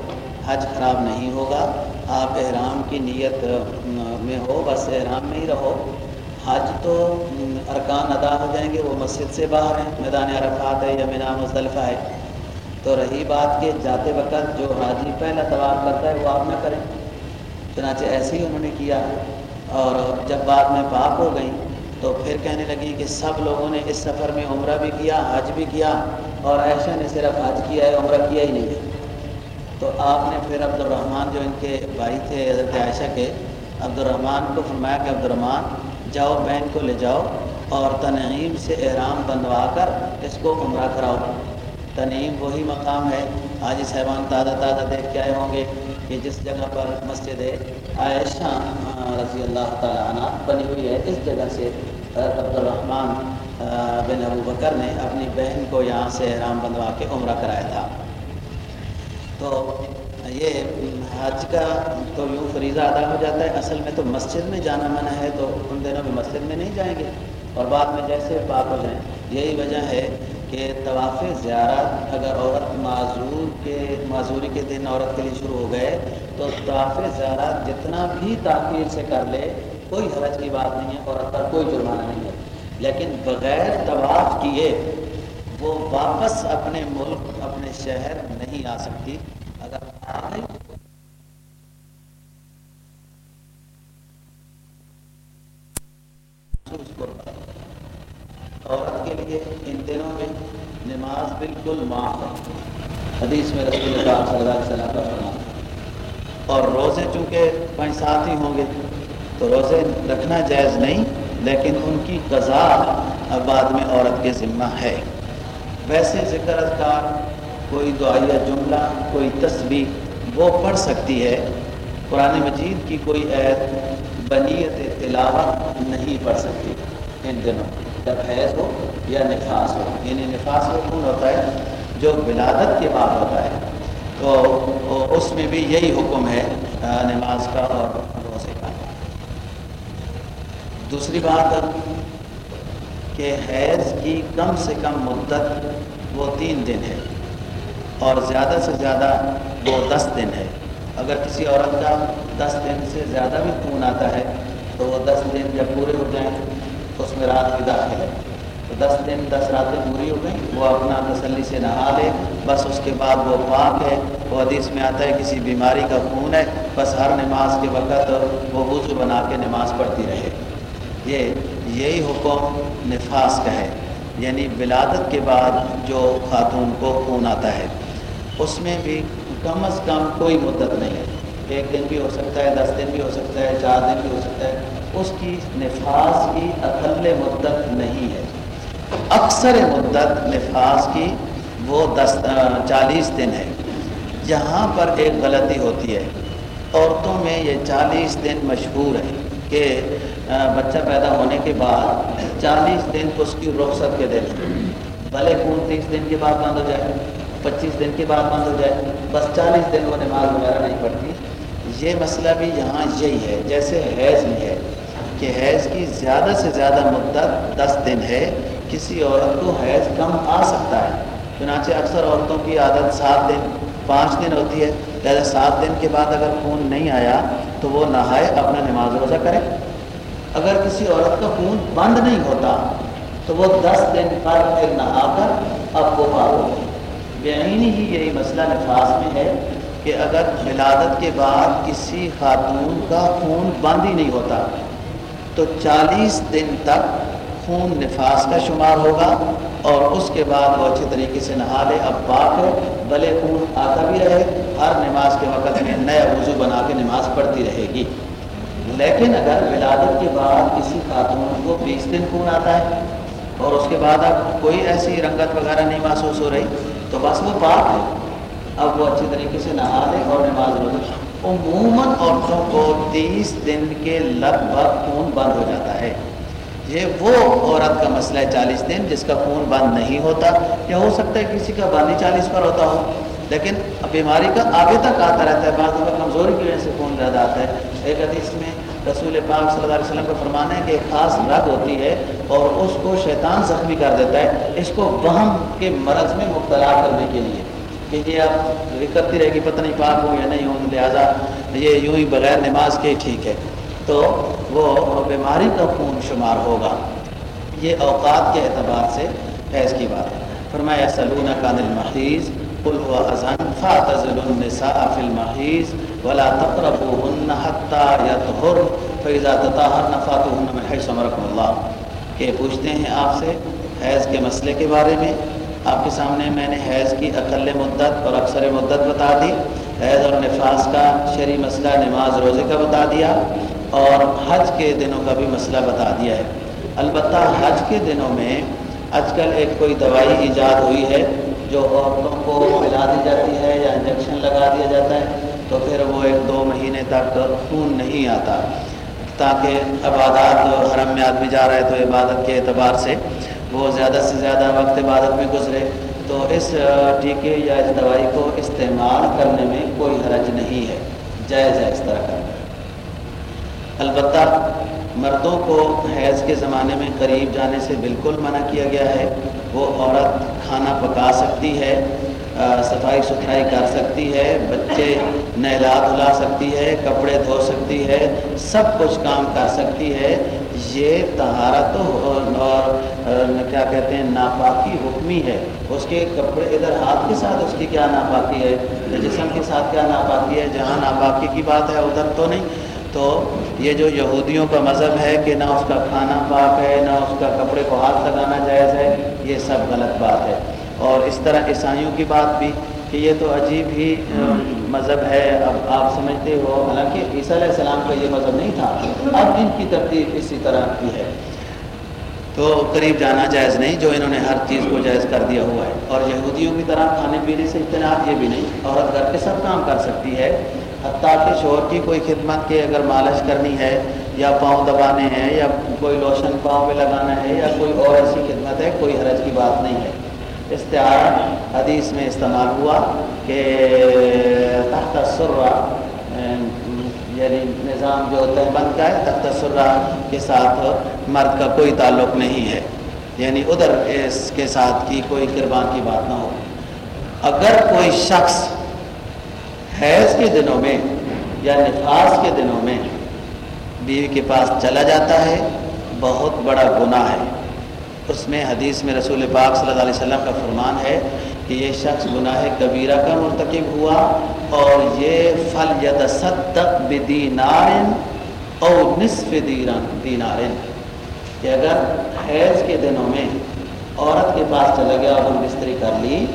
حج خراب نہیں ہوگا۔ آپ احرام کی نیت میں ہو، بس احرام میں ہی رہو۔ حج تو ارکان ادا ہو جائیں گے، وہ مسجد سے باہر ہیں، میدان عرفات ہے یا مینا مصطلفہ ہے۔ تو رہی بات کہ جاتے وقت جو حاجی پہلا طواف کرتا ہے، وہ آپ نہ کریں۔ چنانچہ ایسے ہی انہوں نے کیا۔ اور جب بعد میں پاک ہو گئیں، تو پھر کہنے لگی کہ سب لوگوں نے اس سفر میں عمرہ بھی کیا، حج بھی کیا، اور عائشہ نے صرف حج کیا ہے، عمرہ کیا ہی نہیں ہے۔ تو آپ نے پھر عبد الرحمٰن جو ان کے بھائی تھے، حضرت عائشہ کے عبد الرحمٰن کو فرمایا کہ عبد الرحمٰن جاؤ، بہن کو لے جاؤ اور تنعیم سے احرام بنوا کر اس کو عمرہ کراؤ۔ تنعیم وہی مقام ہے۔ حاجی صاحبان تازہ تازہ دیکھ کے آئے ہوں گے کہ جس جگہ پر مسجد عائشہ رضی اللہ تعالیٰ عنہ بنی ہوئی ہے، اس جگہ سے عبد الرحمٰن بن ابو بکر نے اپنی بہن کو یہاں سے احرام بندوا کے عمرہ کرایا تھا۔ تو یہ حج کا تو یوں فریضہ ادا ہو جاتا ہے، اصل میں تو مسجد میں جانا منع ہے تو ان دنوں میں مسجد میں نہیں جائیں گے۔ اور بعد میں جیسے پاک ہو جائیں۔ یہی وجہ ہے کہ طواف زیارت اگر عورت معذور کے، معذوری کے دن عورت کے لیے شروع ہو گئے، تو طواف زیارت جتنا بھی تاخیر سے کر لے، کوئی حرج کی بات نہیں ہے، عورت پر کوئی جرمانہ نہیں ہے۔ لیکن بغیر طواف کیے وہ واپس اپنے ملک، اپنے شہر نہیں آ سکتی۔ اگر آ گئی عورت کے لیے ان دنوں میں نماز بالکل معاف ہے۔ حدیث میں رسول اللہ صلی اللہ علیہ وسلم کا فرمان اور روزے چونکہ پانچ ساتھ ہی ہوں گے، تو روزے رکھنا جائز نہیں، لیکن ان کی قضا بعد میں عورت کے ذمہ ہے۔ ویسے ذکر اذکار، کوئی دعائیہ جملہ، کوئی تصویر وہ پڑھ سکتی ہے۔ قرآن مجید کی کوئی عید بنیت تلاوت نہیں پڑھ سکتی ان دنوں، جب حیض ہو یا نفاس ہو۔ یعنی نفاس وہ کون ہوتا ہے؟ جو ولادت کے بعد ہوتا ہے۔ تو اس میں بھی یہی حکم ہے نماز کا اور روزے کا۔ دوسری بات کہ حیض کی کم سے کم مدت وہ تین دن ہے اور زیادہ سے زیادہ وہ دس دن ہے۔ اگر کسی عورت کا دس دن سے زیادہ بھی خون آتا ہے تو وہ دس دن جب پورے ہو جائیں اس میں رات بھی داخل ہے۔ تو دس دن، دس راتیں پوری ہو گئیں، وہ اپنا تسلی سے نہا لے۔ بس اس کے بعد وہ پاک ہے۔ وہ حدیث میں آتا ہے، کسی بیماری کا خون ہے، بس ہر نماز کے وقت وہ وضو بنا کے نماز پڑھتی رہے۔ یہ، یہی حکم نفاس کا ہے۔ یعنی ولادت کے بعد جو خاتون کو خون آتا ہے، اس میں بھی کم از کم کوئی مدت نہیں ہے۔ ایک دن بھی ہو سکتا ہے، دس دن بھی ہو سکتا ہے، چار دن بھی ہو سکتا ہے۔ اس کی نفاذ کی اقل مدت نہیں ہے۔ اکثر مدت نفاذ کی وہ دس چالیس دن ہے۔ یہاں پر ایک غلطی ہوتی ہے۔ عورتوں میں یہ چالیس دن مشہور ہے کہ بچہ پیدا ہونے کے بعد چالیس دن اس کی رخصت کے دن بھلے خون تیس دن کے بعد بند ہو جائے، پچیس دن کے بعد بند ہو جائے۔ بس چالیس دن وہ نماز وغیرہ نہیں پڑتی یہ مسئلہ بھی یہاں یہی ہے، جیسے حیض نہیں ہے کہ حیض کی زیادہ سے زیادہ مدت دس دن ہے، کسی عورت کو حیض کم آ سکتا ہے۔ چنانچہ اکثر عورتوں کی عادت سات دن، پانچ دن ہوتی ہے۔ لہٰذا سات دن کے بعد اگر خون نہیں آیا تو وہ نہائے اپنا نماز روزہ کرے۔ اگر کسی عورت کا خون بند نہیں ہوتا تو وہ دس دن پر پھر نہا کر اب وہ ہو یعنی ہی یہی مسئلہ نفاذ میں ہے۔ کہ اگر ولادت کے بعد کسی خاتون کا خون بند ہی نہیں ہوتا، تو چالیس دن تک خون نفاس کا شمار ہوگا اور اس کے بعد وہ اچھے طریقے سے نہا لے، اب پاک ہے بھلے خون آتا بھی رہے، ہر نماز کے وقت میں نیا وضو بنا کے نماز پڑھتی رہے گی۔ لیکن اگر ولادت کے بعد کسی خاتون کو بیس دن خون آتا ہے اور اس کے بعد اب کوئی ایسی رنگت وغیرہ نہیں محسوس ہو رہی، تو بس وہ پاک ہے۔ اب وہ اچھے طریقے سے نہا لے اور نماز روزہ عموماً عورتوں کو تیس دن کے لگ بھگ خون بند ہو جاتا ہے۔ یہ وہ عورت کا مسئلہ ہے چالیس دن جس کا خون بند نہیں ہوتا۔ یا ہو سکتا ہے کسی کا بند ہی چالیس پر ہوتا ہو۔ لیکن بیماری کا آگے تک آتا رہتا ہے۔ بعض دفعہ کمزوری کی وجہ سے خون زیادہ آتا ہے۔ ایک حدیث میں رسول پاک صلی اللہ علیہ وسلم کا فرمان ہے کہ ایک خاص رگ ہوتی ہے اور اس کو شیطان زخمی کر دیتا ہے۔ اس کو وہم کے مرض میں مبتلا کرنے کے لیے۔ کہ یہ آپ کرتی رہے گی، پتہ نہیں پاک ہوں یا نہیں ہوں، لہٰذا یہ یوں ہی بغیر نماز کے ٹھیک ہے۔ تو وہ بیماری کا خون شمار ہوگا۔ یہ اوقات کے اعتبار سے حیض کی بات ہے۔ فرمایا سلون کان المحیض، قل هو اذن فاعتزلوا النساء في المحیض ولا تقربوهن حتى يطهر فاذا تطهرن فاتوهن من حيث امركم الله کہ پوچھتے ہیں آپ سے حیض کے مسئلے کے بارے میں۔ آپ کے سامنے میں نے حیض کی اقل مدت اور اکثر مدت بتا دی۔ حیض اور نفاذ کا شرعی مسئلہ نماز روزے کا بتا دیا اور حج کے دنوں کا بھی مسئلہ بتا دیا ہے۔ البتہ حج کے دنوں میں آج کل ایک کوئی دوائی ایجاد ہوئی ہے جو عورتوں کو پلا دی جاتی ہے یا انجیکشن لگا دیا جاتا ہے تو پھر وہ ایک دو مہینے تک خون نہیں آتا، تاکہ عبادات حرم میں آدمی جا رہا ہے تو عبادت کے اعتبار سے۔ وہ زیادہ سے زیادہ وقت عبادت میں گزرے، تو اس ٹیکے یا اس دوائی کو استعمال کرنے میں کوئی حرج نہیں ہے۔ جائز ہے اس طرح کا البتہ مردوں کو حیض کے زمانے میں قریب جانے سے بالکل منع کیا گیا ہے۔ وہ عورت کھانا پکا سکتی ہے صفائی ستھرائی کر سکتی ہے، بچے نہلا دھلا سکتی ہے، کپڑے دھو سکتی ہے، سب کچھ کام کر سکتی ہے۔ یہ تہارت اور کیا کہتے ہیں، ناپاکی حکمی ہے۔ اس کے کپڑے ادھر ہاتھ کے ساتھ، اس کی کیا ناپاکی ہے؟ جسم کے ساتھ کیا ناپاکی ہے؟ جہاں ناپاکی کی بات ہے، ادھر تو نہیں۔ تو یہ جو یہودیوں کا مذہب ہے کہ نہ اس کا کھانا پاک ہے، نہ اس کا کپڑے کو ہاتھ لگانا جائز ہے، یہ سب غلط بات ہے۔ اور اس طرح عیسائیوں کی بات بھی کہ یہ تو عجیب ہی مذہب ہے، اب آپ سمجھتے ہو، حالانکہ عیسیٰ علیہ السلام کا یہ مذہب نہیں تھا۔ اب ان کی ترتیب اسی طرح کی ہے۔ تو قریب جانا جائز نہیں، جو انہوں نے ہر چیز کو جائز کر دیا ہوا ہے۔ اور یہودیوں کی طرح کھانے پینے سے اجتناب یہ بھی نہیں۔ عورت گھر کے سب کام کر سکتی ہے، حتیٰ کہ شوہر کی کوئی خدمت کے اگر مالش کرنی ہے، یا پاؤں دبانے ہیں، یا کوئی لوشن پاؤں پہ لگانا ہے، یا کوئی اور ایسی خدمت ہے، کوئی حرج کی بات نہیں ہے۔ استعارہ حدیث میں استعمال ہوا کہ تحت سرا یعنی نظام جو تہبند کا ہے، تحت سرا کے ساتھ مرد کا کوئی تعلق نہیں ہے۔ یعنی ادھر اس کے ساتھ کی کوئی قربان کی بات نہ ہو۔ اگر کوئی شخص حیض کے دنوں میں یا نفاذ کے دنوں میں بیوی کے پاس چلا جاتا ہے، بہت بڑا گناہ ہے۔ اس میں حدیث میں رسول پاک صلی اللہ علیہ وسلم کا فرمان ہے کہ یہ شخص گناہ کبیرہ کا مرتکب ہوا اور یہ فل یدصدق بدینارن او نصف دینارن۔ کہ اگر حیض کے دنوں میں عورت کے پاس چلا گیا اور بستری کر لی،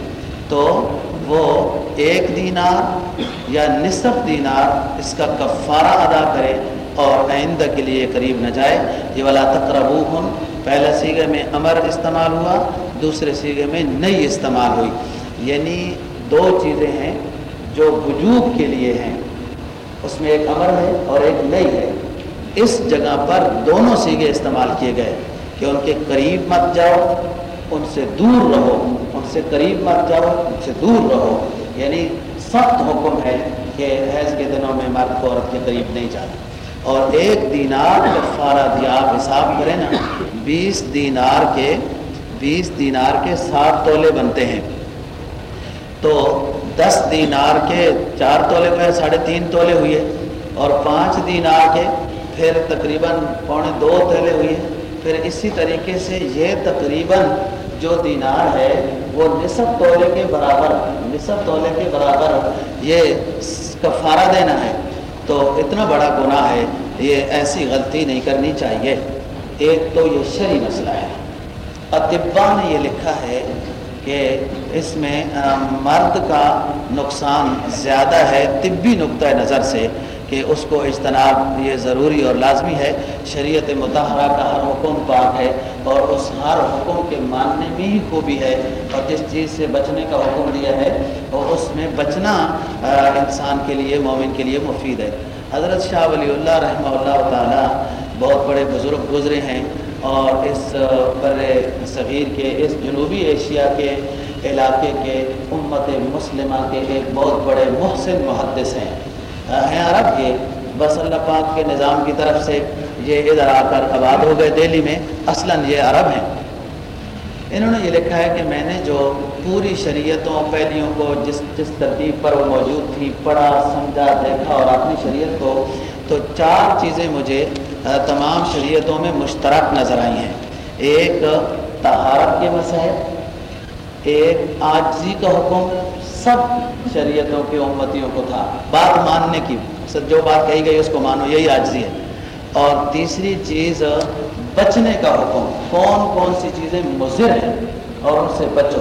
تو وہ ایک دینار یا نصف دینار اس کا کفارہ ادا کرے اور آئندہ کے لیے قریب نہ جائے۔ یہ والا تقرب پہلے سیگے میں امر استعمال ہوا، دوسرے سیگے میں نئی استعمال ہوئی۔ یعنی دو چیزیں ہیں جو وجوب کے لیے ہیں۔ اس میں ایک امر ہے اور ایک نئی ہے۔ اس جگہ پر دونوں سیگے استعمال کیے گئے کہ ان کے قریب مت جاؤ، ان سے دور رہو۔ ان سے قریب مت جاؤ، ان سے دور رہو۔ یعنی سخت حکم ہے کہ حیض کے دنوں میں مرد کو عورت کے قریب نہیں جانا۔ اور ایک دینار کفارہ دیا آپ حساب کریں نا، بیس دینار کے، بیس دینار کے سات تولے بنتے ہیں۔ تو دس دینار کے چار تولے میں ساڑھے تین تولے ہوئے اور پانچ دینار کے پھر تقریباً پونے دو تولے ہوئے پھر اسی طریقے سے یہ تقریباً جو دینار ہے، وہ نصف تولے کے برابر، نصف تولے کے برابر یہ کفارہ دینا ہے۔ تو اتنا بڑا گناہ ہے، یہ ایسی غلطی نہیں کرنی چاہیے۔ ایک تو یہ شرعی مسئلہ ہے۔ اطبا نے یہ لکھا ہے کہ اس میں مرد کا نقصان زیادہ ہے، طبی نقطۂ نظر سے کہ اس کو اجتناب یہ ضروری اور لازمی ہے۔ شریعت متحرہ کا ہر حکم پاک ہے۔ اور اس ہر حکم کے ماننے میں ہی خوبی ہے اور جس چیز سے بچنے کا حکم دیا ہے اور اس میں بچنا انسان کے لیے، مومن کے لیے مفید ہے۔ حضرت شاہ ولی اللہ رحمہ اللہ تعالیٰ بہت بڑے بزرگ گزرے ہیں اور اس بر صغیر کے، اس جنوبی ایشیا کے علاقے کے امت مسلمہ کے ایک بہت بڑے محسن محدث ہیں۔ ہیں عرب کے، بس اللہ پاک کے نظام کی طرف سے یہ ادھر آ کر آباد ہو گئے دہلی میں، اصلاً یہ عرب ہیں۔ انہوں نے یہ لکھا ہے کہ میں نے جو پوری شریعتوں، پہلیوں کو جس جس ترتیب پر وہ موجود تھی، پڑھا، سمجھا، دیکھا اور اپنی شریعت کو، تو چار چیزیں مجھے تمام شریعتوں میں مشترک نظر آئی ہیں۔ ایک تہارت کے مسائل۔ ایک آجزی کا حکم۔ سب شریعتوں کے امتیوں کو تھا۔ بات ماننے کی جو بات کہی گئی اس کو مانو، یہی آجزی ہے۔ اور تیسری چیز بچنے کا حکم۔ کون کون سی چیزیں مضر ہیں اور ان سے بچو۔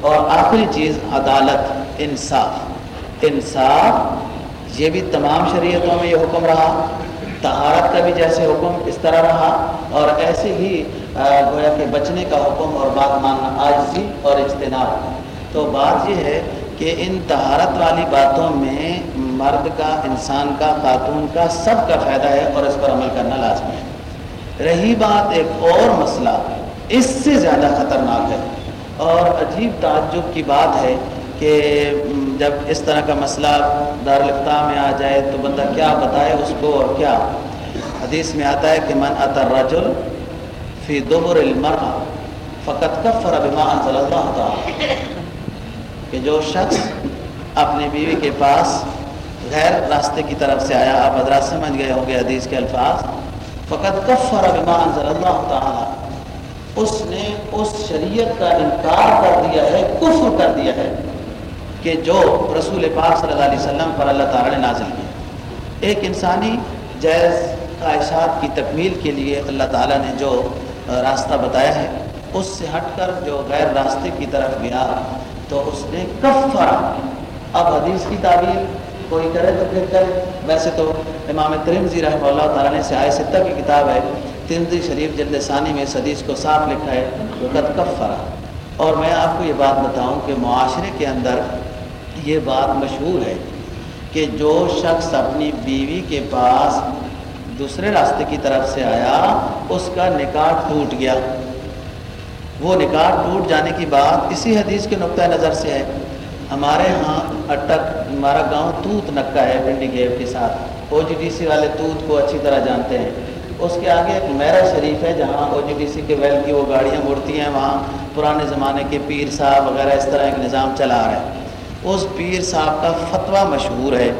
اور آخری چیز، عدالت، انصاف۔ انصاف، یہ بھی تمام شریعتوں میں یہ حکم رہا۔ تہارت کا بھی جیسے حکم اس طرح رہا۔ اور ایسے ہی گویا کہ بچنے کا حکم اور بات ماننا آجزی اور اجتناب۔ تو بات یہ ہے کہ ان تہارت والی باتوں میں مرد کا، انسان کا، خاتون کا، سب کا فائدہ ہے اور اس پر عمل کرنا لازمی ہے۔ رہی بات ایک اور مسئلہ، اس سے زیادہ خطرناک ہے۔ اور عجیب تعجب کی بات ہے کہ جب اس طرح کا مسئلہ دارالفتہ میں آ جائے تو بندہ کیا بتائے اس کو اور کیا؟ حدیث میں آتا ہے کہ من اطر رجل فی دبر المرأة فقط کفر بما انزل اللہ تعالی۔ کہ جو شخص اپنی بیوی کے پاس غیر راستے کی طرف سے آیا، آپ حضرات سمجھ گئے ہوں گے حدیث کے الفاظ۔ فقط کفر بما انزل اللہ تعالیٰ۔ اس نے اس شریعت کا انکار کر دیا ہے، کفر کر دیا ہے کہ جو رسول پاک صلی اللہ علیہ وسلم پر اللہ تعالیٰ نے نازل کیا۔ ایک انسانی جائز خواہشات کی تکمیل کے لیے اللہ تعالیٰ نے جو راستہ بتایا ہے، اس سے ہٹ کر جو غیر راستے کی طرف گیا تو اس نے کفر۔ اب حدیث کی تعبیر کوئی کرے تو پھر کرے۔ ویسے تو امام ترمزی رحمہ اللہ تعالیٰ نے سیاح ستہ کی کتاب ہے ترمزی شریف جلد ثانی میں اس حدیث کو صاف لکھا ہے وقت کفرا اور میں آپ کو یہ بات بتاؤں کہ معاشرے کے اندر یہ بات مشہور ہے کہ جو شخص اپنی بیوی کے پاس دوسرے راستے کی طرف سے آیا، اس کا نکاح ٹوٹ گیا۔ وہ نکاح ٹوٹ جانے کی بات اسی حدیث کے نقطۂ نظر سے ہے۔ ہمارے ہاں اٹک ہمارا گاؤں توت نکا ہے پنڈی گیو کے ساتھ۔ او جی ڈی سی والے توت کو اچھی طرح جانتے ہیں۔ اس کے آگے ایک میرا شریف ہے جہاں او جی ڈی سی کے ویل کی وہ گاڑیاں مڑتی ہیں، وہاں پرانے زمانے کے پیر صاحب وغیرہ اس طرح ایک نظام چلا رہا ہے۔ اس پیر صاحب کا فتویٰ مشہور ہے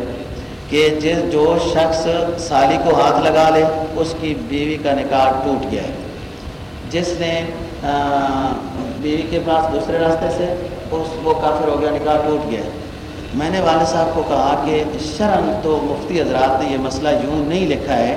کہ جس جو شخص سالی کو ہاتھ لگا لے، اس کی بیوی کا نکاح ٹوٹ گیا ہے۔ جس نے بیوی کے پاس دوسرے راستے سے، اس وہ کافر ہو گیا، نکاح ٹوٹ گیا میں نے والد صاحب کو کہا کہ شرم تو مفتی حضرات نے یہ مسئلہ یوں نہیں لکھا ہے۔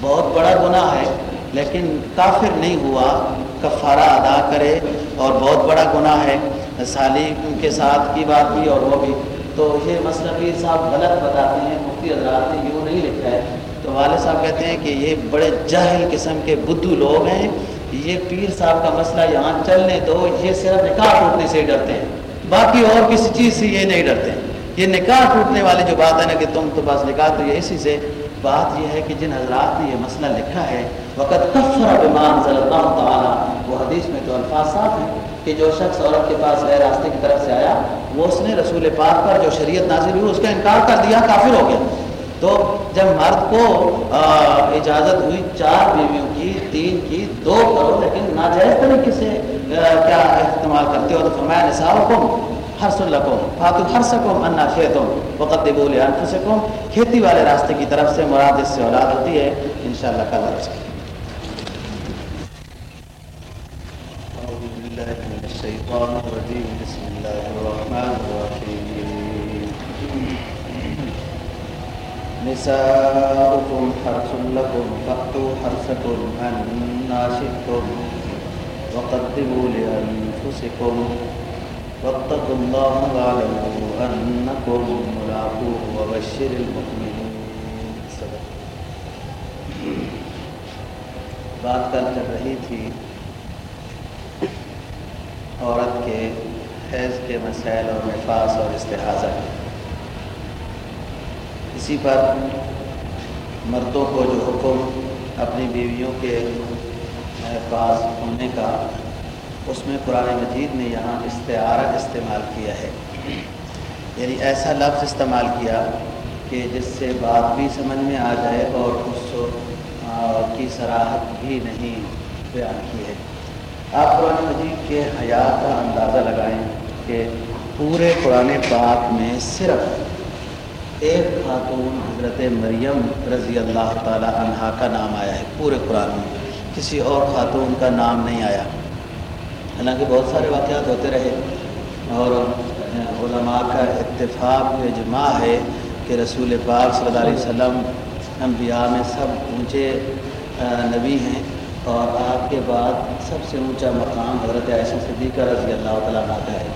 بہت بڑا گناہ ہے، لیکن کافر نہیں ہوا، کفارہ ادا کرے اور بہت بڑا گناہ ہے۔ سالی کے ساتھ کی بات بھی اور وہ بھی۔ تو یہ مسئلہ پیر صاحب غلط بتاتے ہیں، مفتی حضرات نے یوں نہیں لکھا ہے۔ تو والد صاحب کہتے ہیں کہ یہ بڑے جاہل قسم کے بدھو لوگ ہیں۔ یہ پیر صاحب کا مسئلہ یہاں چلنے دو، یہ صرف نکاح ٹوٹنے سے ڈرتے ہیں۔ باقی اور کسی چیز سے یہ نہیں ڈرتے۔ یہ نکاح ٹوٹنے والی جو بات ہے نا کہ تم تو بس نکاح تو یہ اسی سے۔ بات یہ ہے کہ جن حضرات نے یہ مسئلہ لکھا ہے وقت کفر بمان صلی اللہ تعالیٰ وہ حدیث میں تو الفاظ صاف ہیں کہ جو شخص عورت کے پاس غیر راستے کی طرف سے آیا، وہ اس نے رسول پاک پر جو شریعت نازل ہوئی، اس کا انکار کر دیا، کافر ہو گیا۔ تو جب مرد کو اجازت ہوئی، چار بیویوں کی، تین کی، دو کرو لیکن ناجائز طریقے سے کیا استعمال کرتے ہو تو فرمایا نصاب حکم ہر سلکم فاتو ہر سکم انا فیتم وقت بول انفسکم کھیتی والے راستے کی طرف سے مراد اس سے اولاد ہوتی ہے، انشاءاللہ کل عرض کی۔ الشيطان الرجيم بسم الله الرحمن الرحيم نساؤكم حرث لكم فأتوا حرثكم أنا شئتم۔ وقدموا لأنفسكم واتقوا الله واعلموا أنكم ملاقوه وبشر المؤمنين. بات کل چل رہی تھی عورت کے حیض کے مسائل اور نفاس اور استحاظہ اسی پر مردوں کو جو حکم اپنی بیویوں کے پاس ہونے کا اس میں قرآن مجید نے یہاں استعارہ استعمال کیا ہے۔ یعنی ایسا لفظ استعمال کیا کہ جس سے بات بھی سمجھ میں آ جائے اور اس کی سراحت بھی نہیں بیان کی ہے۔ آپ قرآن مجید کے حیات کا اندازہ لگائیں کہ پورے قرآن پاک میں صرف ایک خاتون حضرت مریم رضی اللہ تعالی عنہ کا نام آیا ہے۔ پورے قرآن میں۔ کسی اور خاتون کا نام نہیں آیا۔ حالانکہ بہت سارے واقعات ہوتے رہے اور علماء کا اتفاق اجماع ہے کہ رسول پاک صلی اللہ علیہ وسلم، انبیاء میں سب اونچے نبی ہیں اور آپ کے بعد سب سے اونچا مقام حضرت عائشہ صدیقہ رضی اللہ تعالیٰ عنہ کا ہے۔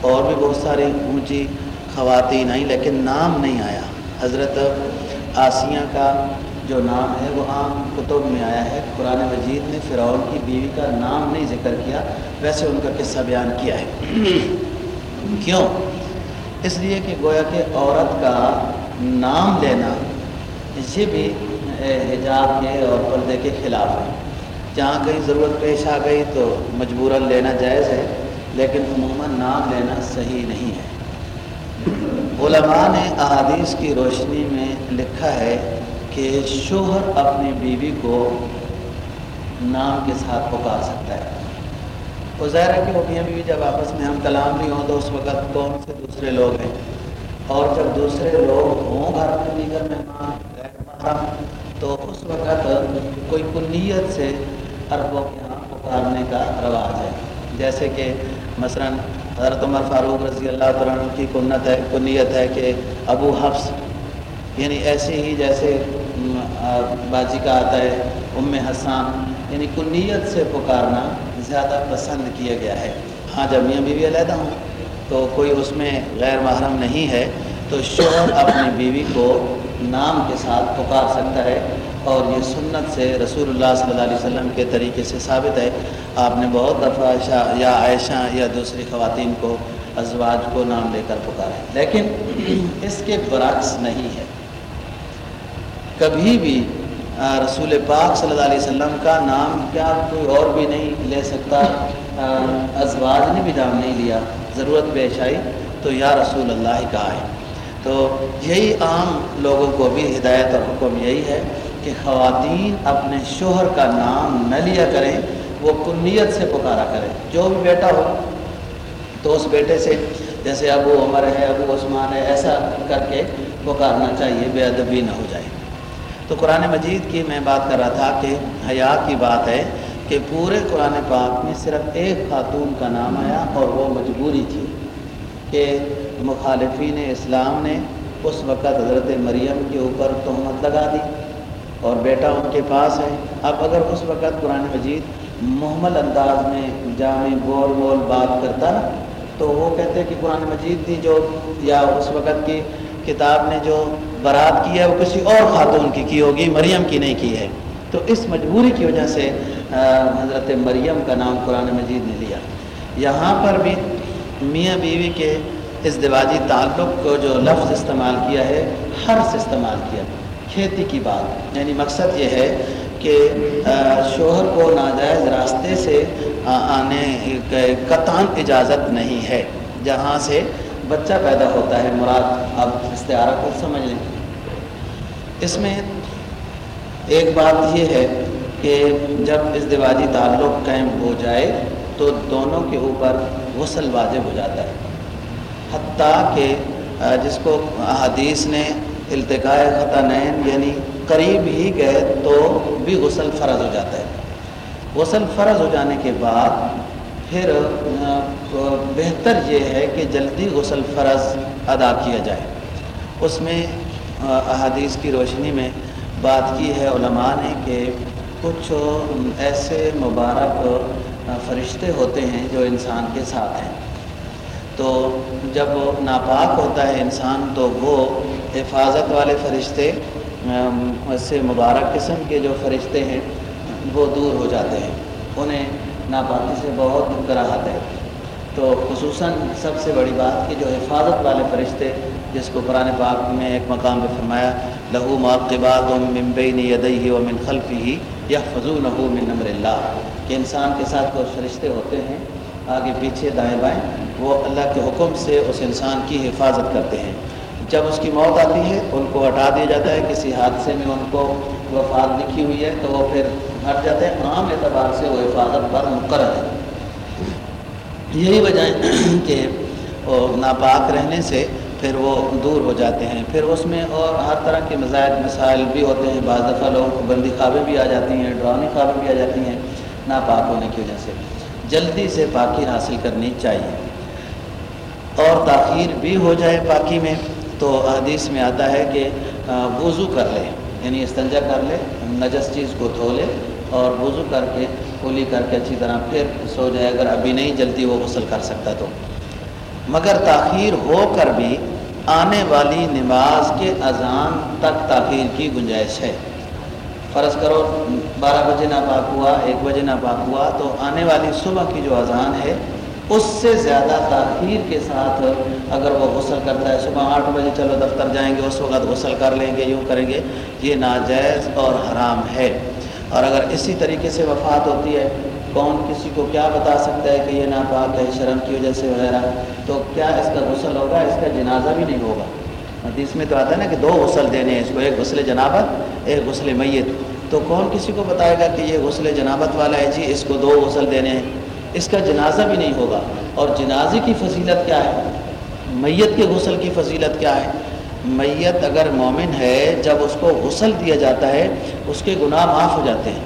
اور بھی بہت ساری اونچی خواتین آئیں لیکن نام نہیں آیا۔ حضرت آسیہ کا جو نام ہے وہ عام کتب میں آیا ہے۔ قرآن مجید نے فرعون کی بیوی کا نام نہیں ذکر کیا، ویسے ان کا قصہ بیان کیا ہے۔ کیوں؟ اس لیے کہ گویا کہ عورت کا نام لینا یہ بھی حجاب کے اور پردے کے خلاف ہے۔ جہاں کہیں ضرورت پیش آ گئی تو مجبوراً لینا جائز ہے، لیکن عموماً نام لینا صحیح نہیں ہے۔ علماء نے احادیث کی روشنی میں لکھا ہے کہ شوہر اپنی بیوی کو نام کے ساتھ پکار سکتا ہے۔ وہ ظاہر ہے کہ وہ بھی بھی جب آپس میں ہم کلام بھی ہوں تو اس وقت کون سے دوسرے لوگ ہیں؟ اور جب دوسرے لوگ ہوں گھر میں، دیگر مہمان، غیر محرم، تو اس وقت کوئی کنیت سے عربوں کے یہاں پکارنے کا رواج ہے۔ جیسے کہ مثلا حضرت عمر فاروق رضی اللہ عنہ کی کنت ہے، کنیت ہے کہ ابو حفظ یعنی ایسے ہی جیسے باجی کا آتا ہے، ام حسان یعنی کنیت سے پکارنا زیادہ پسند کیا گیا ہے۔ ہاں جب میاں بیوی علیحدہ ہوں تو کوئی اس میں غیر محرم نہیں ہے، تو شوہر اپنی بیوی کو نام کے ساتھ پکار سکتا ہے۔ اور یہ سنت سے رسول اللہ صلی اللہ علیہ وسلم کے طریقے سے ثابت ہے۔ آپ نے بہت دفعہ یا عائشہ یا دوسری خواتین کو، ازواج کو نام لے کر پکارا ہے۔ لیکن اس کے برعکس نہیں ہے۔ کبھی بھی رسول پاک صلی اللہ علیہ وسلم کا نام کیا کوئی اور بھی نہیں لے سکتا ازواج نے بھی نام نہیں لیا، ضرورت پیش آئی، تو یا رسول اللہ کا ہے۔ تو یہی عام لوگوں کو بھی ہدایت اور حکم یہی ہے کہ خواتین اپنے شوہر کا نام نہ لیا کریں، وہ کنیت سے پکارا کریں۔ جو بھی بیٹا ہو تو اس بیٹے سے، جیسے ابو عمر ہے، ابو عثمان ہے، ایسا کر کے پکارنا چاہیے، بے ادبی نہ ہو جائے۔ تو قرآن مجید کی میں بات کر رہا تھا کہ حیات کی بات ہے کہ پورے قرآن پاک میں صرف ایک خاتون کا نام آیا اور وہ مجبوری تھی کہ مخالفین اسلام نے اس وقت حضرت مریم کے اوپر تہمت لگا دی اور بیٹا ان کے پاس ہے۔ اب اگر اس وقت قرآن مجید محمل انداز میں جامع بول بول بات کرتا تو وہ کہتے کہ قرآن مجید تھی جو، یا اس وقت کی کتاب نے جو برات کی ہے، وہ کسی اور خاتون کی کی ہوگی، مریم کی نہیں کی ہے۔ تو اس مجبوری کی وجہ سے حضرت مریم کا نام قرآن مجید نے لیا۔ یہاں پر بھی میاں بیوی کے ازدواجی تعلق کو جو لفظ استعمال کیا ہے ہر سے استعمال کیا۔ کھیتی کی بات یعنی مقصد یہ ہے کہ شوہر کو ناجائز راستے سے آنے قطان اجازت نہیں ہے۔ جہاں سے بچہ پیدا ہوتا ہے، مراد اب استعارہ کو سمجھ لیں۔ اس میں ایک بات یہ ہے کہ جب اس دیواجی تعلق قائم ہو جائے تو دونوں کے اوپر غسل واجب ہو جاتا ہے۔ حتیٰ کہ جس کو حدیث نے التقاء خطانین یعنی قریب ہی گئے تو بھی غسل فرض ہو جاتا ہے۔ غسل فرض ہو جانے کے بعد پھر بہتر یہ ہے کہ جلدی غسل فرض ادا کیا جائے۔ اس میں احادیث کی روشنی میں بات کی ہے علماء نے کہ کچھ ایسے مبارک فرشتے ہوتے ہیں جو انسان کے ساتھ ہیں۔ تو جب ناپاک ہوتا ہے انسان تو وہ حفاظت والے فرشتے سے مبارک قسم کے جو فرشتے ہیں، وہ دور ہو جاتے ہیں۔ انہیں ناپاکی سے بہت کراہت ہے۔ تو خصوصاً سب سے بڑی بات کہ جو حفاظت والے فرشتے جس کو قرآن پاک میں ایک مقام پہ فرمایا، لہو معقبات و ممبئی یدئی و من خلفی ہی یا فضو لہو من نمر اللہ۔ کہ انسان کے ساتھ کچھ فرشتے ہوتے ہیں، آگے پیچھے دائیں بائیں، وہ اللہ کے حکم سے اس انسان کی حفاظت کرتے ہیں۔ جب اس کی موت آتی ہے، ان کو ہٹا دیا جاتا ہے، کسی حادثے میں ان کو وفات لکھی ہوئی ہے، تو وہ پھر ہٹ جاتے ہیں۔ عام اعتبار سے وہ حفاظت پر مقرر ہے یہی وجہ ہے کہ وہ ناپاک رہنے سے پھر وہ دور ہو جاتے ہیں۔ پھر اس میں اور ہر طرح کے مزائد مسائل بھی ہوتے ہیں۔ بعض دفعہ لوگوں کو بندی خوابیں بھی آ جاتی ہیں ڈرانی خوابیں بھی آ جاتی ہیں۔ ناپاک ہونے کی وجہ سے۔ جلدی سے پاکی حاصل کرنی چاہیے۔ اور تاخیر بھی ہو جائے پاکی میں تو حدیث میں آتا ہے کہ وضو کر لے۔ یعنی استنجا کر لے، نجس چیز کو دھو لے اور وضو کر کے کھولی کر کے اچھی طرح پھر سو جائے۔ اگر ابھی نہیں جلدی وہ غسل کر سکتا تو۔ مگر تاخیر ہو کر بھی آنے والی نماز کے اذان تک تاخیر کی گنجائش ہے۔ فرض کرو، بارہ بجے ناپاک ہوا، ایک بجے ناپاک ہوا، تو آنے والی صبح کی جو اذان ہے، اس سے زیادہ تاخیر کے ساتھ اگر وہ غسل کرتا ہے، صبح آٹھ بجے چلو دفتر جائیں گے، اس وقت غسل کر لیں گے، یوں کریں گے، یہ ناجائز اور حرام ہے۔ اور اگر اسی طریقے سے وفات ہوتی ہے کون کسی کو کیا بتا سکتا ہے کہ یہ ناپاک ہے، شرم کی وجہ سے وغیرہ؟ تو کیا اس کا غسل ہوگا؟ اس کا جنازہ بھی نہیں ہوگا۔ حدیث میں تو آتا ہے نا کہ دو غسل دینے ہیں، اس کو ایک غسل جنابت، ایک غسل میت۔ تو کون کسی کو بتائے گا کہ یہ غسل جنابت والا ہے؟ جی اس کو دو غسل دینے ہیں۔ اس کا جنازہ بھی نہیں ہوگا۔ اور جنازے کی فضیلت کیا ہے؟ میت کے غسل کی فضیلت کیا ہے؟ میت اگر مومن ہے، جب اس کو غسل دیا جاتا ہے، اس کے گناہ معاف ہو جاتے ہیں۔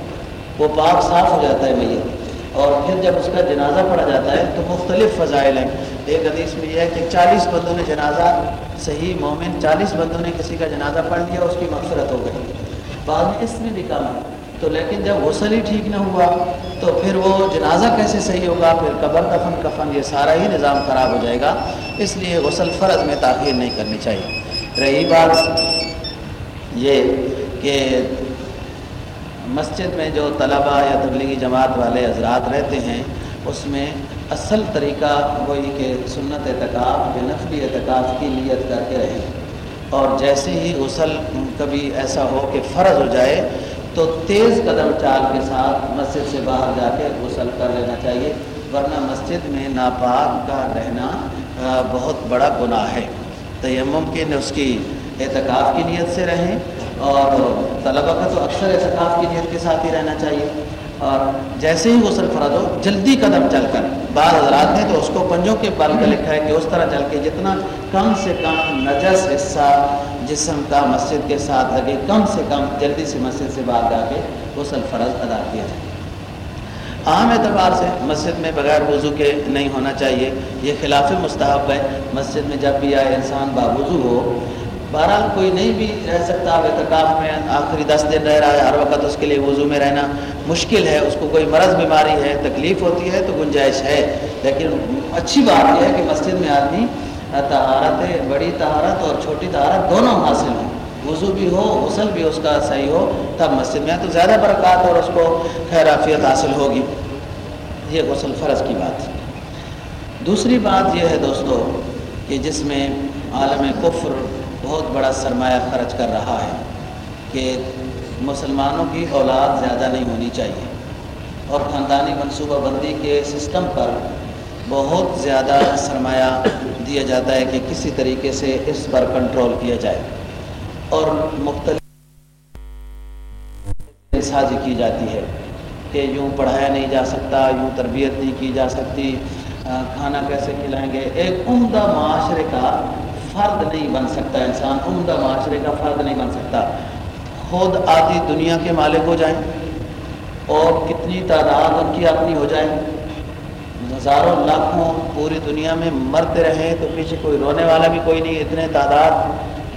وہ پاک صاف ہو جاتا ہے میت۔ اور پھر جب اس کا جنازہ پڑھا جاتا ہے تو مختلف فضائل ہیں۔ ایک حدیث میں یہ ہے کہ چالیس بندوں نے جنازہ صحیح مومن چالیس بندوں نے کسی کا جنازہ پڑھ لیا، اس کی مغفرت ہو گئی۔ بعد میں اس نے بھی تو لیکن جب غسل ہی ٹھیک نہ ہوا تو پھر وہ جنازہ کیسے صحیح ہوگا؟ پھر قبر کفن کفن یہ سارا ہی نظام خراب ہو جائے گا۔ اس لیے غسل فرض میں تاخیر نہیں کرنی چاہیے۔ رہی بات یہ کہ مسجد میں جو طلبہ یا تبلیغی جماعت والے حضرات رہتے ہیں، اس میں اصل طریقہ وہی کہ سنت اعتکاف یا نفلی اعتکاف کی نیت کر کے رہیں۔ اور جیسے ہی غسل کبھی ایسا ہو کہ فرض ہو جائے، تو تیز قدم چال کے ساتھ مسجد سے باہر جا کے غسل کر لینا چاہیے، ورنہ مسجد میں ناپاک کا رہنا بہت بڑا گناہ ہے۔ تیمم کے اس کی اعتکاف کی نیت سے رہیں اور طلبہ کا تو اکثر اعتکاف کی نیت کے ساتھ ہی رہنا چاہیے۔ اور جیسے ہی غسل فرض ہو، جلدی قدم چل کر۔ بعض حضرات ہیں تو اس کو پنجوں کے بال کا لکھا ہے کہ اس طرح چل کے جتنا کم سے کم نجس حصہ جسم کا مسجد کے ساتھ لگے، کم سے کم جلدی سے مسجد سے باہر جا کے غسل فرض ادا کیا جائے۔ عام اعتبار سے مسجد میں بغیر وضو کے نہیں ہونا چاہیے، یہ خلاف مستحب ہے۔ مسجد میں جب بھی آئے انسان باوضو ہو بہرحال کوئی نہیں بھی رہ سکتا، اب اعتکاف میں آخری دس دن رہ رہا ہے، ہر وقت اس کے لیے وضو میں رہنا مشکل ہے، اس کو کوئی مرض بیماری ہے، تکلیف ہوتی ہے تو گنجائش ہے۔ لیکن اچھی بات یہ ہے کہ مسجد میں آدمی تہارت بڑی تہارت اور چھوٹی تہارت دونوں حاصل ہوں۔ وضو بھی ہو، غسل بھی اس کا صحیح ہو، تب مسجد میں تو زیادہ برکات اور اس کو خیرافیت حاصل ہوگی۔ یہ غسل فرض کی بات۔ دوسری بات یہ ہے دوستو کہ جس میں عالم کفر بہت بڑا سرمایہ خرچ کر رہا ہے کہ مسلمانوں کی اولاد زیادہ نہیں ہونی چاہیے اور خاندانی منصوبہ بندی کے سسٹم پر بہت زیادہ سرمایہ دیا جاتا ہے کہ کسی طریقے سے اس پر کنٹرول کیا جائے اور مختلف سازی کی جاتی ہے کہ یوں پڑھایا نہیں جا سکتا، یوں تربیت نہیں کی جا سکتی کھانا کیسے کھلائیں گے؟ ایک عمدہ معاشرے کا فرد نہیں بن سکتا انسان، عمدہ معاشرے کا فرد نہیں بن سکتا۔ خود آدھی دنیا کے مالک ہو جائیں اور کتنی تعداد ان کی اپنی ہو جائے ہزاروں لاکھوں پوری دنیا میں مرتے رہیں تو پیچھے کوئی رونے والا بھی کوئی نہیں، اتنے تعداد۔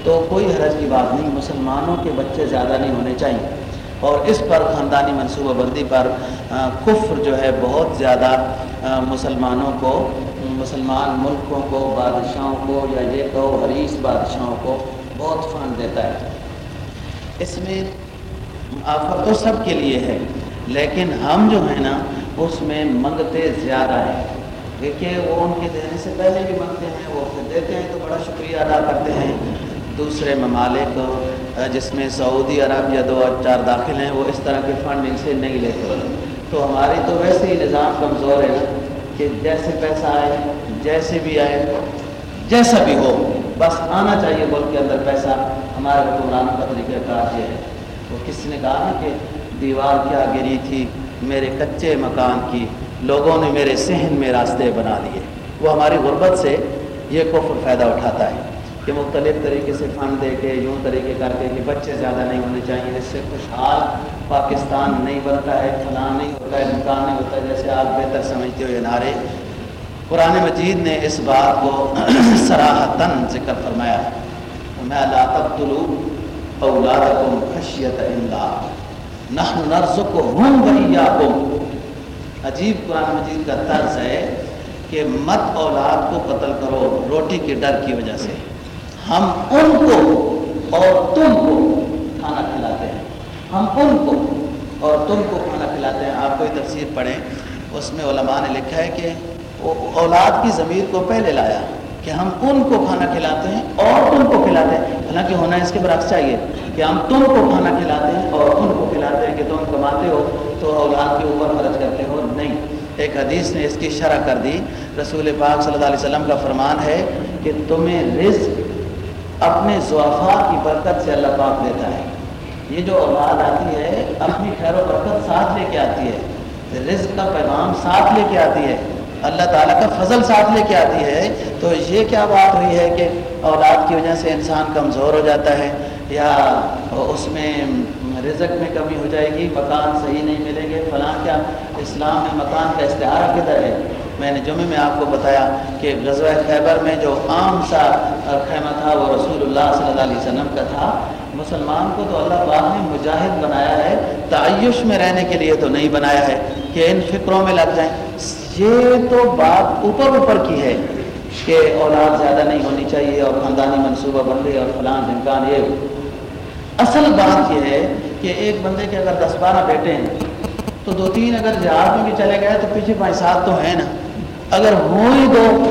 تو کوئی حرج کی بات نہیں، مسلمانوں کے بچے زیادہ نہیں ہونے چاہیے۔ اور اس پر خاندانی منصوبہ بندی پر کفر جو ہے بہت زیادہ مسلمانوں کو مسلمان ملکوں کو، بادشاہوں کو یا یہ کہو حریث بادشاہوں کو بہت فنڈ دیتا ہے۔ اس میں آفر تو سب کے لیے ہے، لیکن ہم جو ہیں نا، اس میں منگتے زیادہ ہیں۔ دیکھیے، وہ ان کے دینے سے پہلے بھی منگتے ہیں، وہ پھر دیتے ہیں تو بڑا شکریہ ادا کرتے ہیں۔ دوسرے ممالک جس میں سعودی عرب یا دو چار داخل ہیں، وہ اس طرح کے فنڈ ان سے نہیں لیتے۔ تو ہماری تو ویسے ہی نظام کمزور ہے نا۔ کہ جیسے پیسہ آئے، جیسے بھی آئے، جیسا بھی ہو، بس آنا چاہیے ملک کے اندر پیسہ۔ ہمارے حکمرانوں کا طریقہ کار یہ ہے۔ وہ کس نے کہا نا کہ دیوار کیا گری تھی، میرے کچے مکان کی، لوگوں نے میرے صحن میں راستے بنا دیے وہ ہماری غربت سے یہ کفر فائدہ اٹھاتا ہے۔ کہ مختلف طریقے سے فنڈ دے کے، یوں طریقے کر کے کہ بچے زیادہ نہیں ہونے چاہیے، اس سے خوشحال پاکستان نہیں بنتا ہے فلاں نہیں ہوتا ہے مکان نہیں ہوتا ہے، جیسے آپ بہتر سمجھتے ہو یہ نعرے قرآن مجید نے اس بات کو سراہتاً ذکر فرمایا میں اللہ تبدلو اولادکم خشیت نحن عجیب قرآن مجید کا طرز ہے کہ مت اولاد کو قتل کرو، روٹی کے ڈر کی وجہ سے۔ ہم ان کو اور تم کو کھانا کھلاتے ہیں۔ ہم ان کو اور تم کو کھانا کھلاتے ہیں۔ آپ کوئی تفسیر پڑھیں۔ اس میں علماء نے لکھا ہے کہ اولاد کی ضمیر کو پہلے لایا کہ ہم ان کو کھانا کھلاتے ہیں اور تم کو کھلاتے ہیں۔ حالانکہ ہونا اس کے برعکس چاہیے کہ ہم تم کو کھانا کھلاتے ہیں اور ان کو کھلاتے ہیں کہ تم کماتے ہو تو اولاد کے اوپر خرچ کرتے ہو۔ نہیں، ایک حدیث نے اس کی شرح کر دی۔ رسول پاک صلی اللہ علیہ وسلم کا فرمان ہے کہ تمہیں رزق اپنے ضعفا کی برکت سے اللہ پاک دیتا ہے۔ یہ جو اولاد آتی ہے، اپنی خیر و برکت ساتھ لے کے آتی ہے۔ رزق کا پیغام ساتھ لے کے آتی ہے۔ اللہ تعالیٰ کا فضل ساتھ لے کے آتی ہے۔ تو یہ کیا بات ہوئی ہے کہ اولاد کی وجہ سے انسان کمزور ہو جاتا ہے یا اس میں رزق میں کمی ہو جائے گی، مکان صحیح نہیں ملیں گے، فلاں کیا اسلام میں مکان کا استعارہ کدھر ہے؟ میں نے جمعے میں آپ کو بتایا کہ غزوہ خیبر میں جو عام سا خیمہ تھا وہ رسول اللہ صلی اللہ علیہ وسلم کا تھا۔ مسلمان کو تو اللہ پاک نے مجاہد بنایا ہے، تعیش میں رہنے کے لیے تو نہیں بنایا ہے کہ ان فکروں میں لگ جائیں۔ یہ تو بات اوپر اوپر کی ہے کہ اولاد زیادہ نہیں ہونی چاہیے اور خاندانی منصوبہ بندی اور فلان امکان یہ۔ اصل بات یہ ہے کہ ایک بندے کے اگر دس بارہ بیٹے ہیں تو دو تین اگر جہاز میں بھی چلے گئے تو پیچھے پانچ سات تو ہیں نا۔ اگر ہوں ہی دو،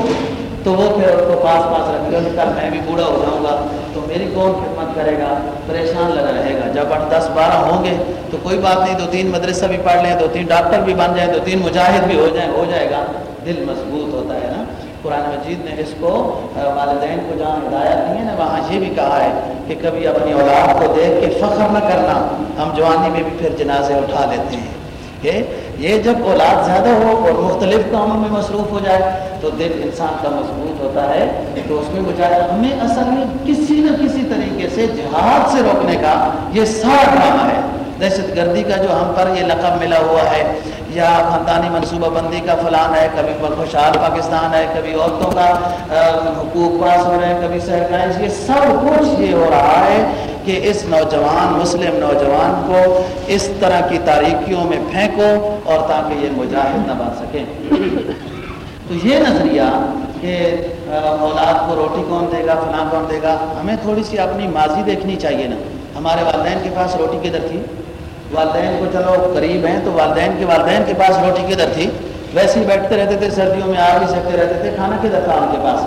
تو وہ پھر اس کو پاس پاس رکھتے ہیں کل میں بھی بوڑھا ہو جاؤں گا۔ تو میری کون خدمت کرے گا؟ پریشان لگا رہے گا۔ جب آٹھ دس بارہ ہوں گے تو کوئی بات نہیں، دو تین مدرسہ بھی پڑھ لیں، دو تین ڈاکٹر بھی بن جائیں، دو تین مجاہد بھی ہو جائیں، ہو جائے گا۔ دل مضبوط ہوتا ہے نا۔ قرآن مجید نے اس کو والدین کو جہاں ہدایت دی ہے نا، وہاں یہ بھی کہا ہے کہ کبھی اپنی اولاد کو دیکھ کے فخر نہ کرنا۔ ہم جوانی میں بھی پھر جنازے اٹھا لیتے ہیں۔ کہ یہ جب اولاد زیادہ ہو اور مختلف کاموں میں مصروف ہو جائے تو دل انسان کا مضبوط ہوتا ہے تو اس میں مجھے ہمیں اصل میں کسی نہ کسی طریقے سے جہاد سے روکنے کا یہ سارا کام ہے۔ دہشت گردی کا جو ہم پر یہ لقب ملا ہوا ہے، یا خاندانی منصوبہ بندی کا فلان ہے، کبھی خوشحال پاکستان ہے، کبھی عورتوں کا حقوق پاس ہو رہے ہیں، کبھی سرکار یہ سب کچھ یہ ہو رہا ہے۔ کہ اس نوجوان مسلم نوجوان کو اس طرح کی تاریکیوں میں پھینکو اور تاکہ یہ مجاہد نہ بن سکیں تو یہ نظریہ کہ اولاد کو روٹی کون دے گا، فلاں کون دے گا، ہمیں تھوڑی سی اپنی ماضی دیکھنی چاہیے نا۔ ہمارے والدین کے پاس روٹی کدھر تھی؟ والدین کو چلو، قریب ہیں تو والدین کے والدین کے پاس روٹی کدھر تھی؟ ویسے ہی بیٹھتے رہتے تھے، سردیوں میں آ بھی سکتے رہتے تھے، کھانا کدھر تھا ان کے پاس؟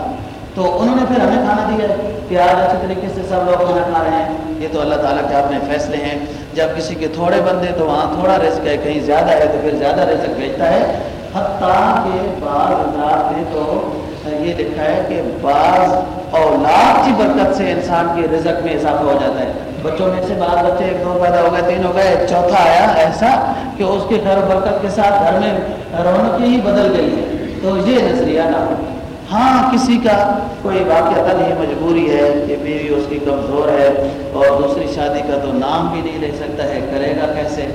تو انہوں نے پھر ہمیں کھانا دیا کہ آج اچھے طریقے سے سب لوگ کھانا کھا رہے ہیں۔ یہ تو اللہ تعالیٰ کے اپنے فیصلے ہیں۔ جب کسی کے تھوڑے بندے تو وہاں تھوڑا رزق ہے، کہیں زیادہ ہے تو پھر زیادہ رزق بھیجتا ہے۔ حتیٰ کہ بعض حضرات نے تو یہ لکھا ہے کہ بعض اولاد کی برکت سے انسان کے رزق میں اضافہ ہو جاتا ہے۔ بچوں میں سے بعض بچے ایک دو پیدا ہو گئے، تین ہو گئے، چوتھا آیا ایسا کہ اس کے گھر برکت کے ساتھ گھر میں رونق ہی بدل گئی ہے تو یہ نظریہ نہ ہو۔ ہاں کسی کا کوئی واقعہ یہ مجبوری ہے کہ بیوی اس کی کمزور ہے اور دوسری شادی کا تو نام بھی نہیں لے سکتا ہے، کرے گا کیسے؟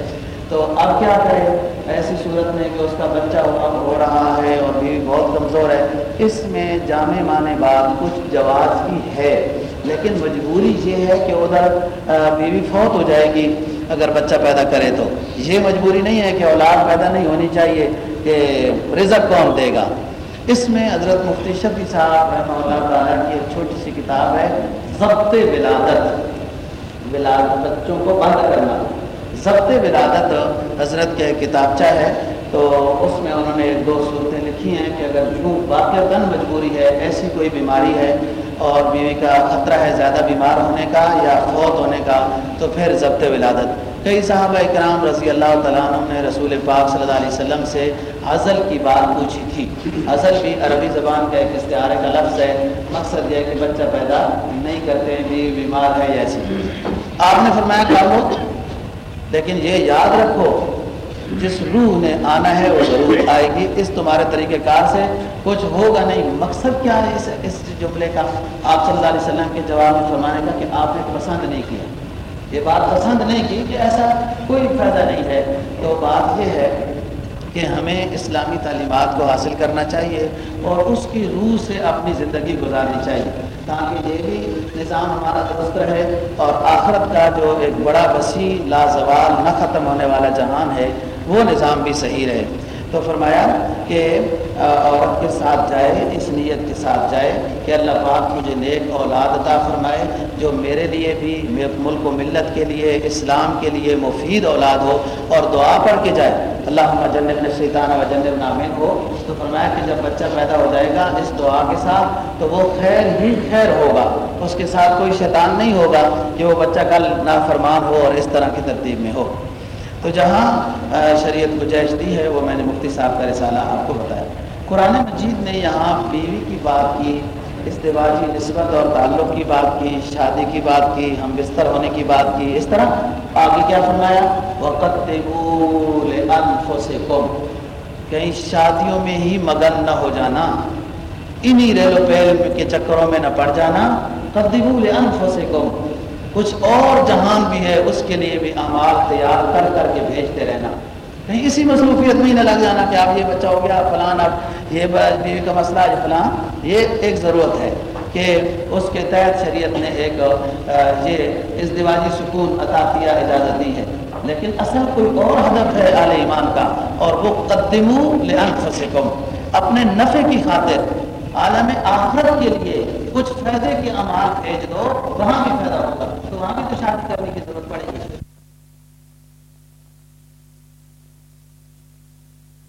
تو اب کیا کرے؟ ایسی صورت میں کہ اس کا بچہ ہو رہا ہے اور بیوی بہت کمزور ہے۔ اس میں جامع مانے بات کچھ جواز بھی ہے، لیکن مجبوری یہ ہے کہ ادھر بیوی فوت ہو جائے گی اگر بچہ پیدا کرے تو۔ یہ مجبوری نہیں ہے کہ اولاد پیدا نہیں ہونی چاہیے کہ رزق کون دے گا۔ اس میں حضرت مفتی شفی صاحب رحمہ اللہ تعالیٰ کی ایک چھوٹی سی کتاب ہے، ضبط ولادت۔ ولادت، بچوں کو بند کرنا۔ ضبط ولادت حضرت کے کتابچہ ہے، تو اس میں انہوں نے ایک دو صورتیں لکھی ہیں کہ اگر جو واقع مجبوری ہے، ایسی کوئی بیماری ہے اور بیوی کا خطرہ ہے زیادہ بیمار ہونے کا یا فوت ہونے کا، تو پھر ضبط ولادت۔ کئی صحابہ اکرام رضی اللہ تعالیٰ عنہ نے رسول پاک صلی اللہ علیہ وسلم سے عزل کی بات پوچھی تھی۔ عزل بھی عربی زبان کا ایک استعارے کا لفظ ہے۔ مقصد یہ ہے کہ بچہ پیدا نہیں کرتے بھی بیمار ہے یا ایسی۔ آپ نے فرمایا کر لیکن یہ یاد رکھو جس روح نے آنا ہے وہ ضرور آئے گی۔ اس تمہارے طریقہ کار سے کچھ ہوگا نہیں۔ مقصد کیا ہے اس اس جملے کا؟ آپ صلی اللہ علیہ وسلم کے جواب میں فرمانے کا کہ آپ نے پسند نہیں کیا یہ بات پسند نہیں کی کہ ایسا کوئی فائدہ نہیں ہے۔ تو بات یہ ہے کہ ہمیں اسلامی تعلیمات کو حاصل کرنا چاہیے اور اس کی روح سے اپنی زندگی گزارنی چاہیے۔ تاکہ یہ بھی نظام ہمارا درست ہے اور آخرت کا جو ایک بڑا وسیع لازوال نہ ختم ہونے والا جہان ہے وہ نظام بھی صحیح رہے۔ تو فرمایا کہ عورت کے ساتھ جائے، اس نیت کے ساتھ جائے کہ اللہ پاک مجھے نیک اولاد عطا فرمائے، جو میرے لیے بھی، ملک و ملت کے لیے، اسلام کے لیے مفید اولاد ہو اور دعا پڑھ کے جائے۔ اللہ جنب شیطان و جنب نامن ہو تو فرمایا کہ جب بچہ پیدا ہو جائے گا اس دعا کے ساتھ، تو وہ خیر ہی خیر ہوگا۔ اس کے ساتھ کوئی شیطان نہیں ہوگا کہ وہ بچہ کل نافرمان ہو اور اس طرح کی ترتیب میں ہو۔ تو جہاں شریعت گنجائش دی ہے، وہ میں نے مفتی صاحب کا رسالہ آپ کو بتایا۔ قرآن مجید نے یہاں بیوی کی بات کی ازدواجی نسبت اور تعلق کی بات کی، شادی کی بات کی، ہم بستر ہونے کی بات کی، اس طرح آگے کیا فرمایا؟ وقت کہیں شادیوں میں ہی مگن نہ ہو جانا، انہی ریلو پیل کے چکروں میں نہ پڑ جانا۔ قدبول انفسکم کچھ اور جہان بھی ہے، اس کے لیے بھی اعمال تیار کر کر کے بھیجتے رہنا۔ کہیں اسی مصروفیت میں ہی نہ لگ جانا کہ آپ یہ بچہ ہو گیا، فلان اب یہ بیوی کا مسئلہ ہے، فلان۔ یہ ایک ضرورت ہے کہ اس کے تحت شریعت نے ایک یہ اس دیواجی سکون عطا کیا، اجازت دی ہے۔ لیکن اصل کوئی اور ہدف ہے اعلی ایمان کا، اور وہ قدمو لانفسکم، اپنے نفع کی خاطر عالم آخرت کے لیے کچھ فائدے کے امال بھیج دو، وہاں بھی فائدہ ہوگا۔ تو وہاں بھی تو شادی کرنے کی ضرورت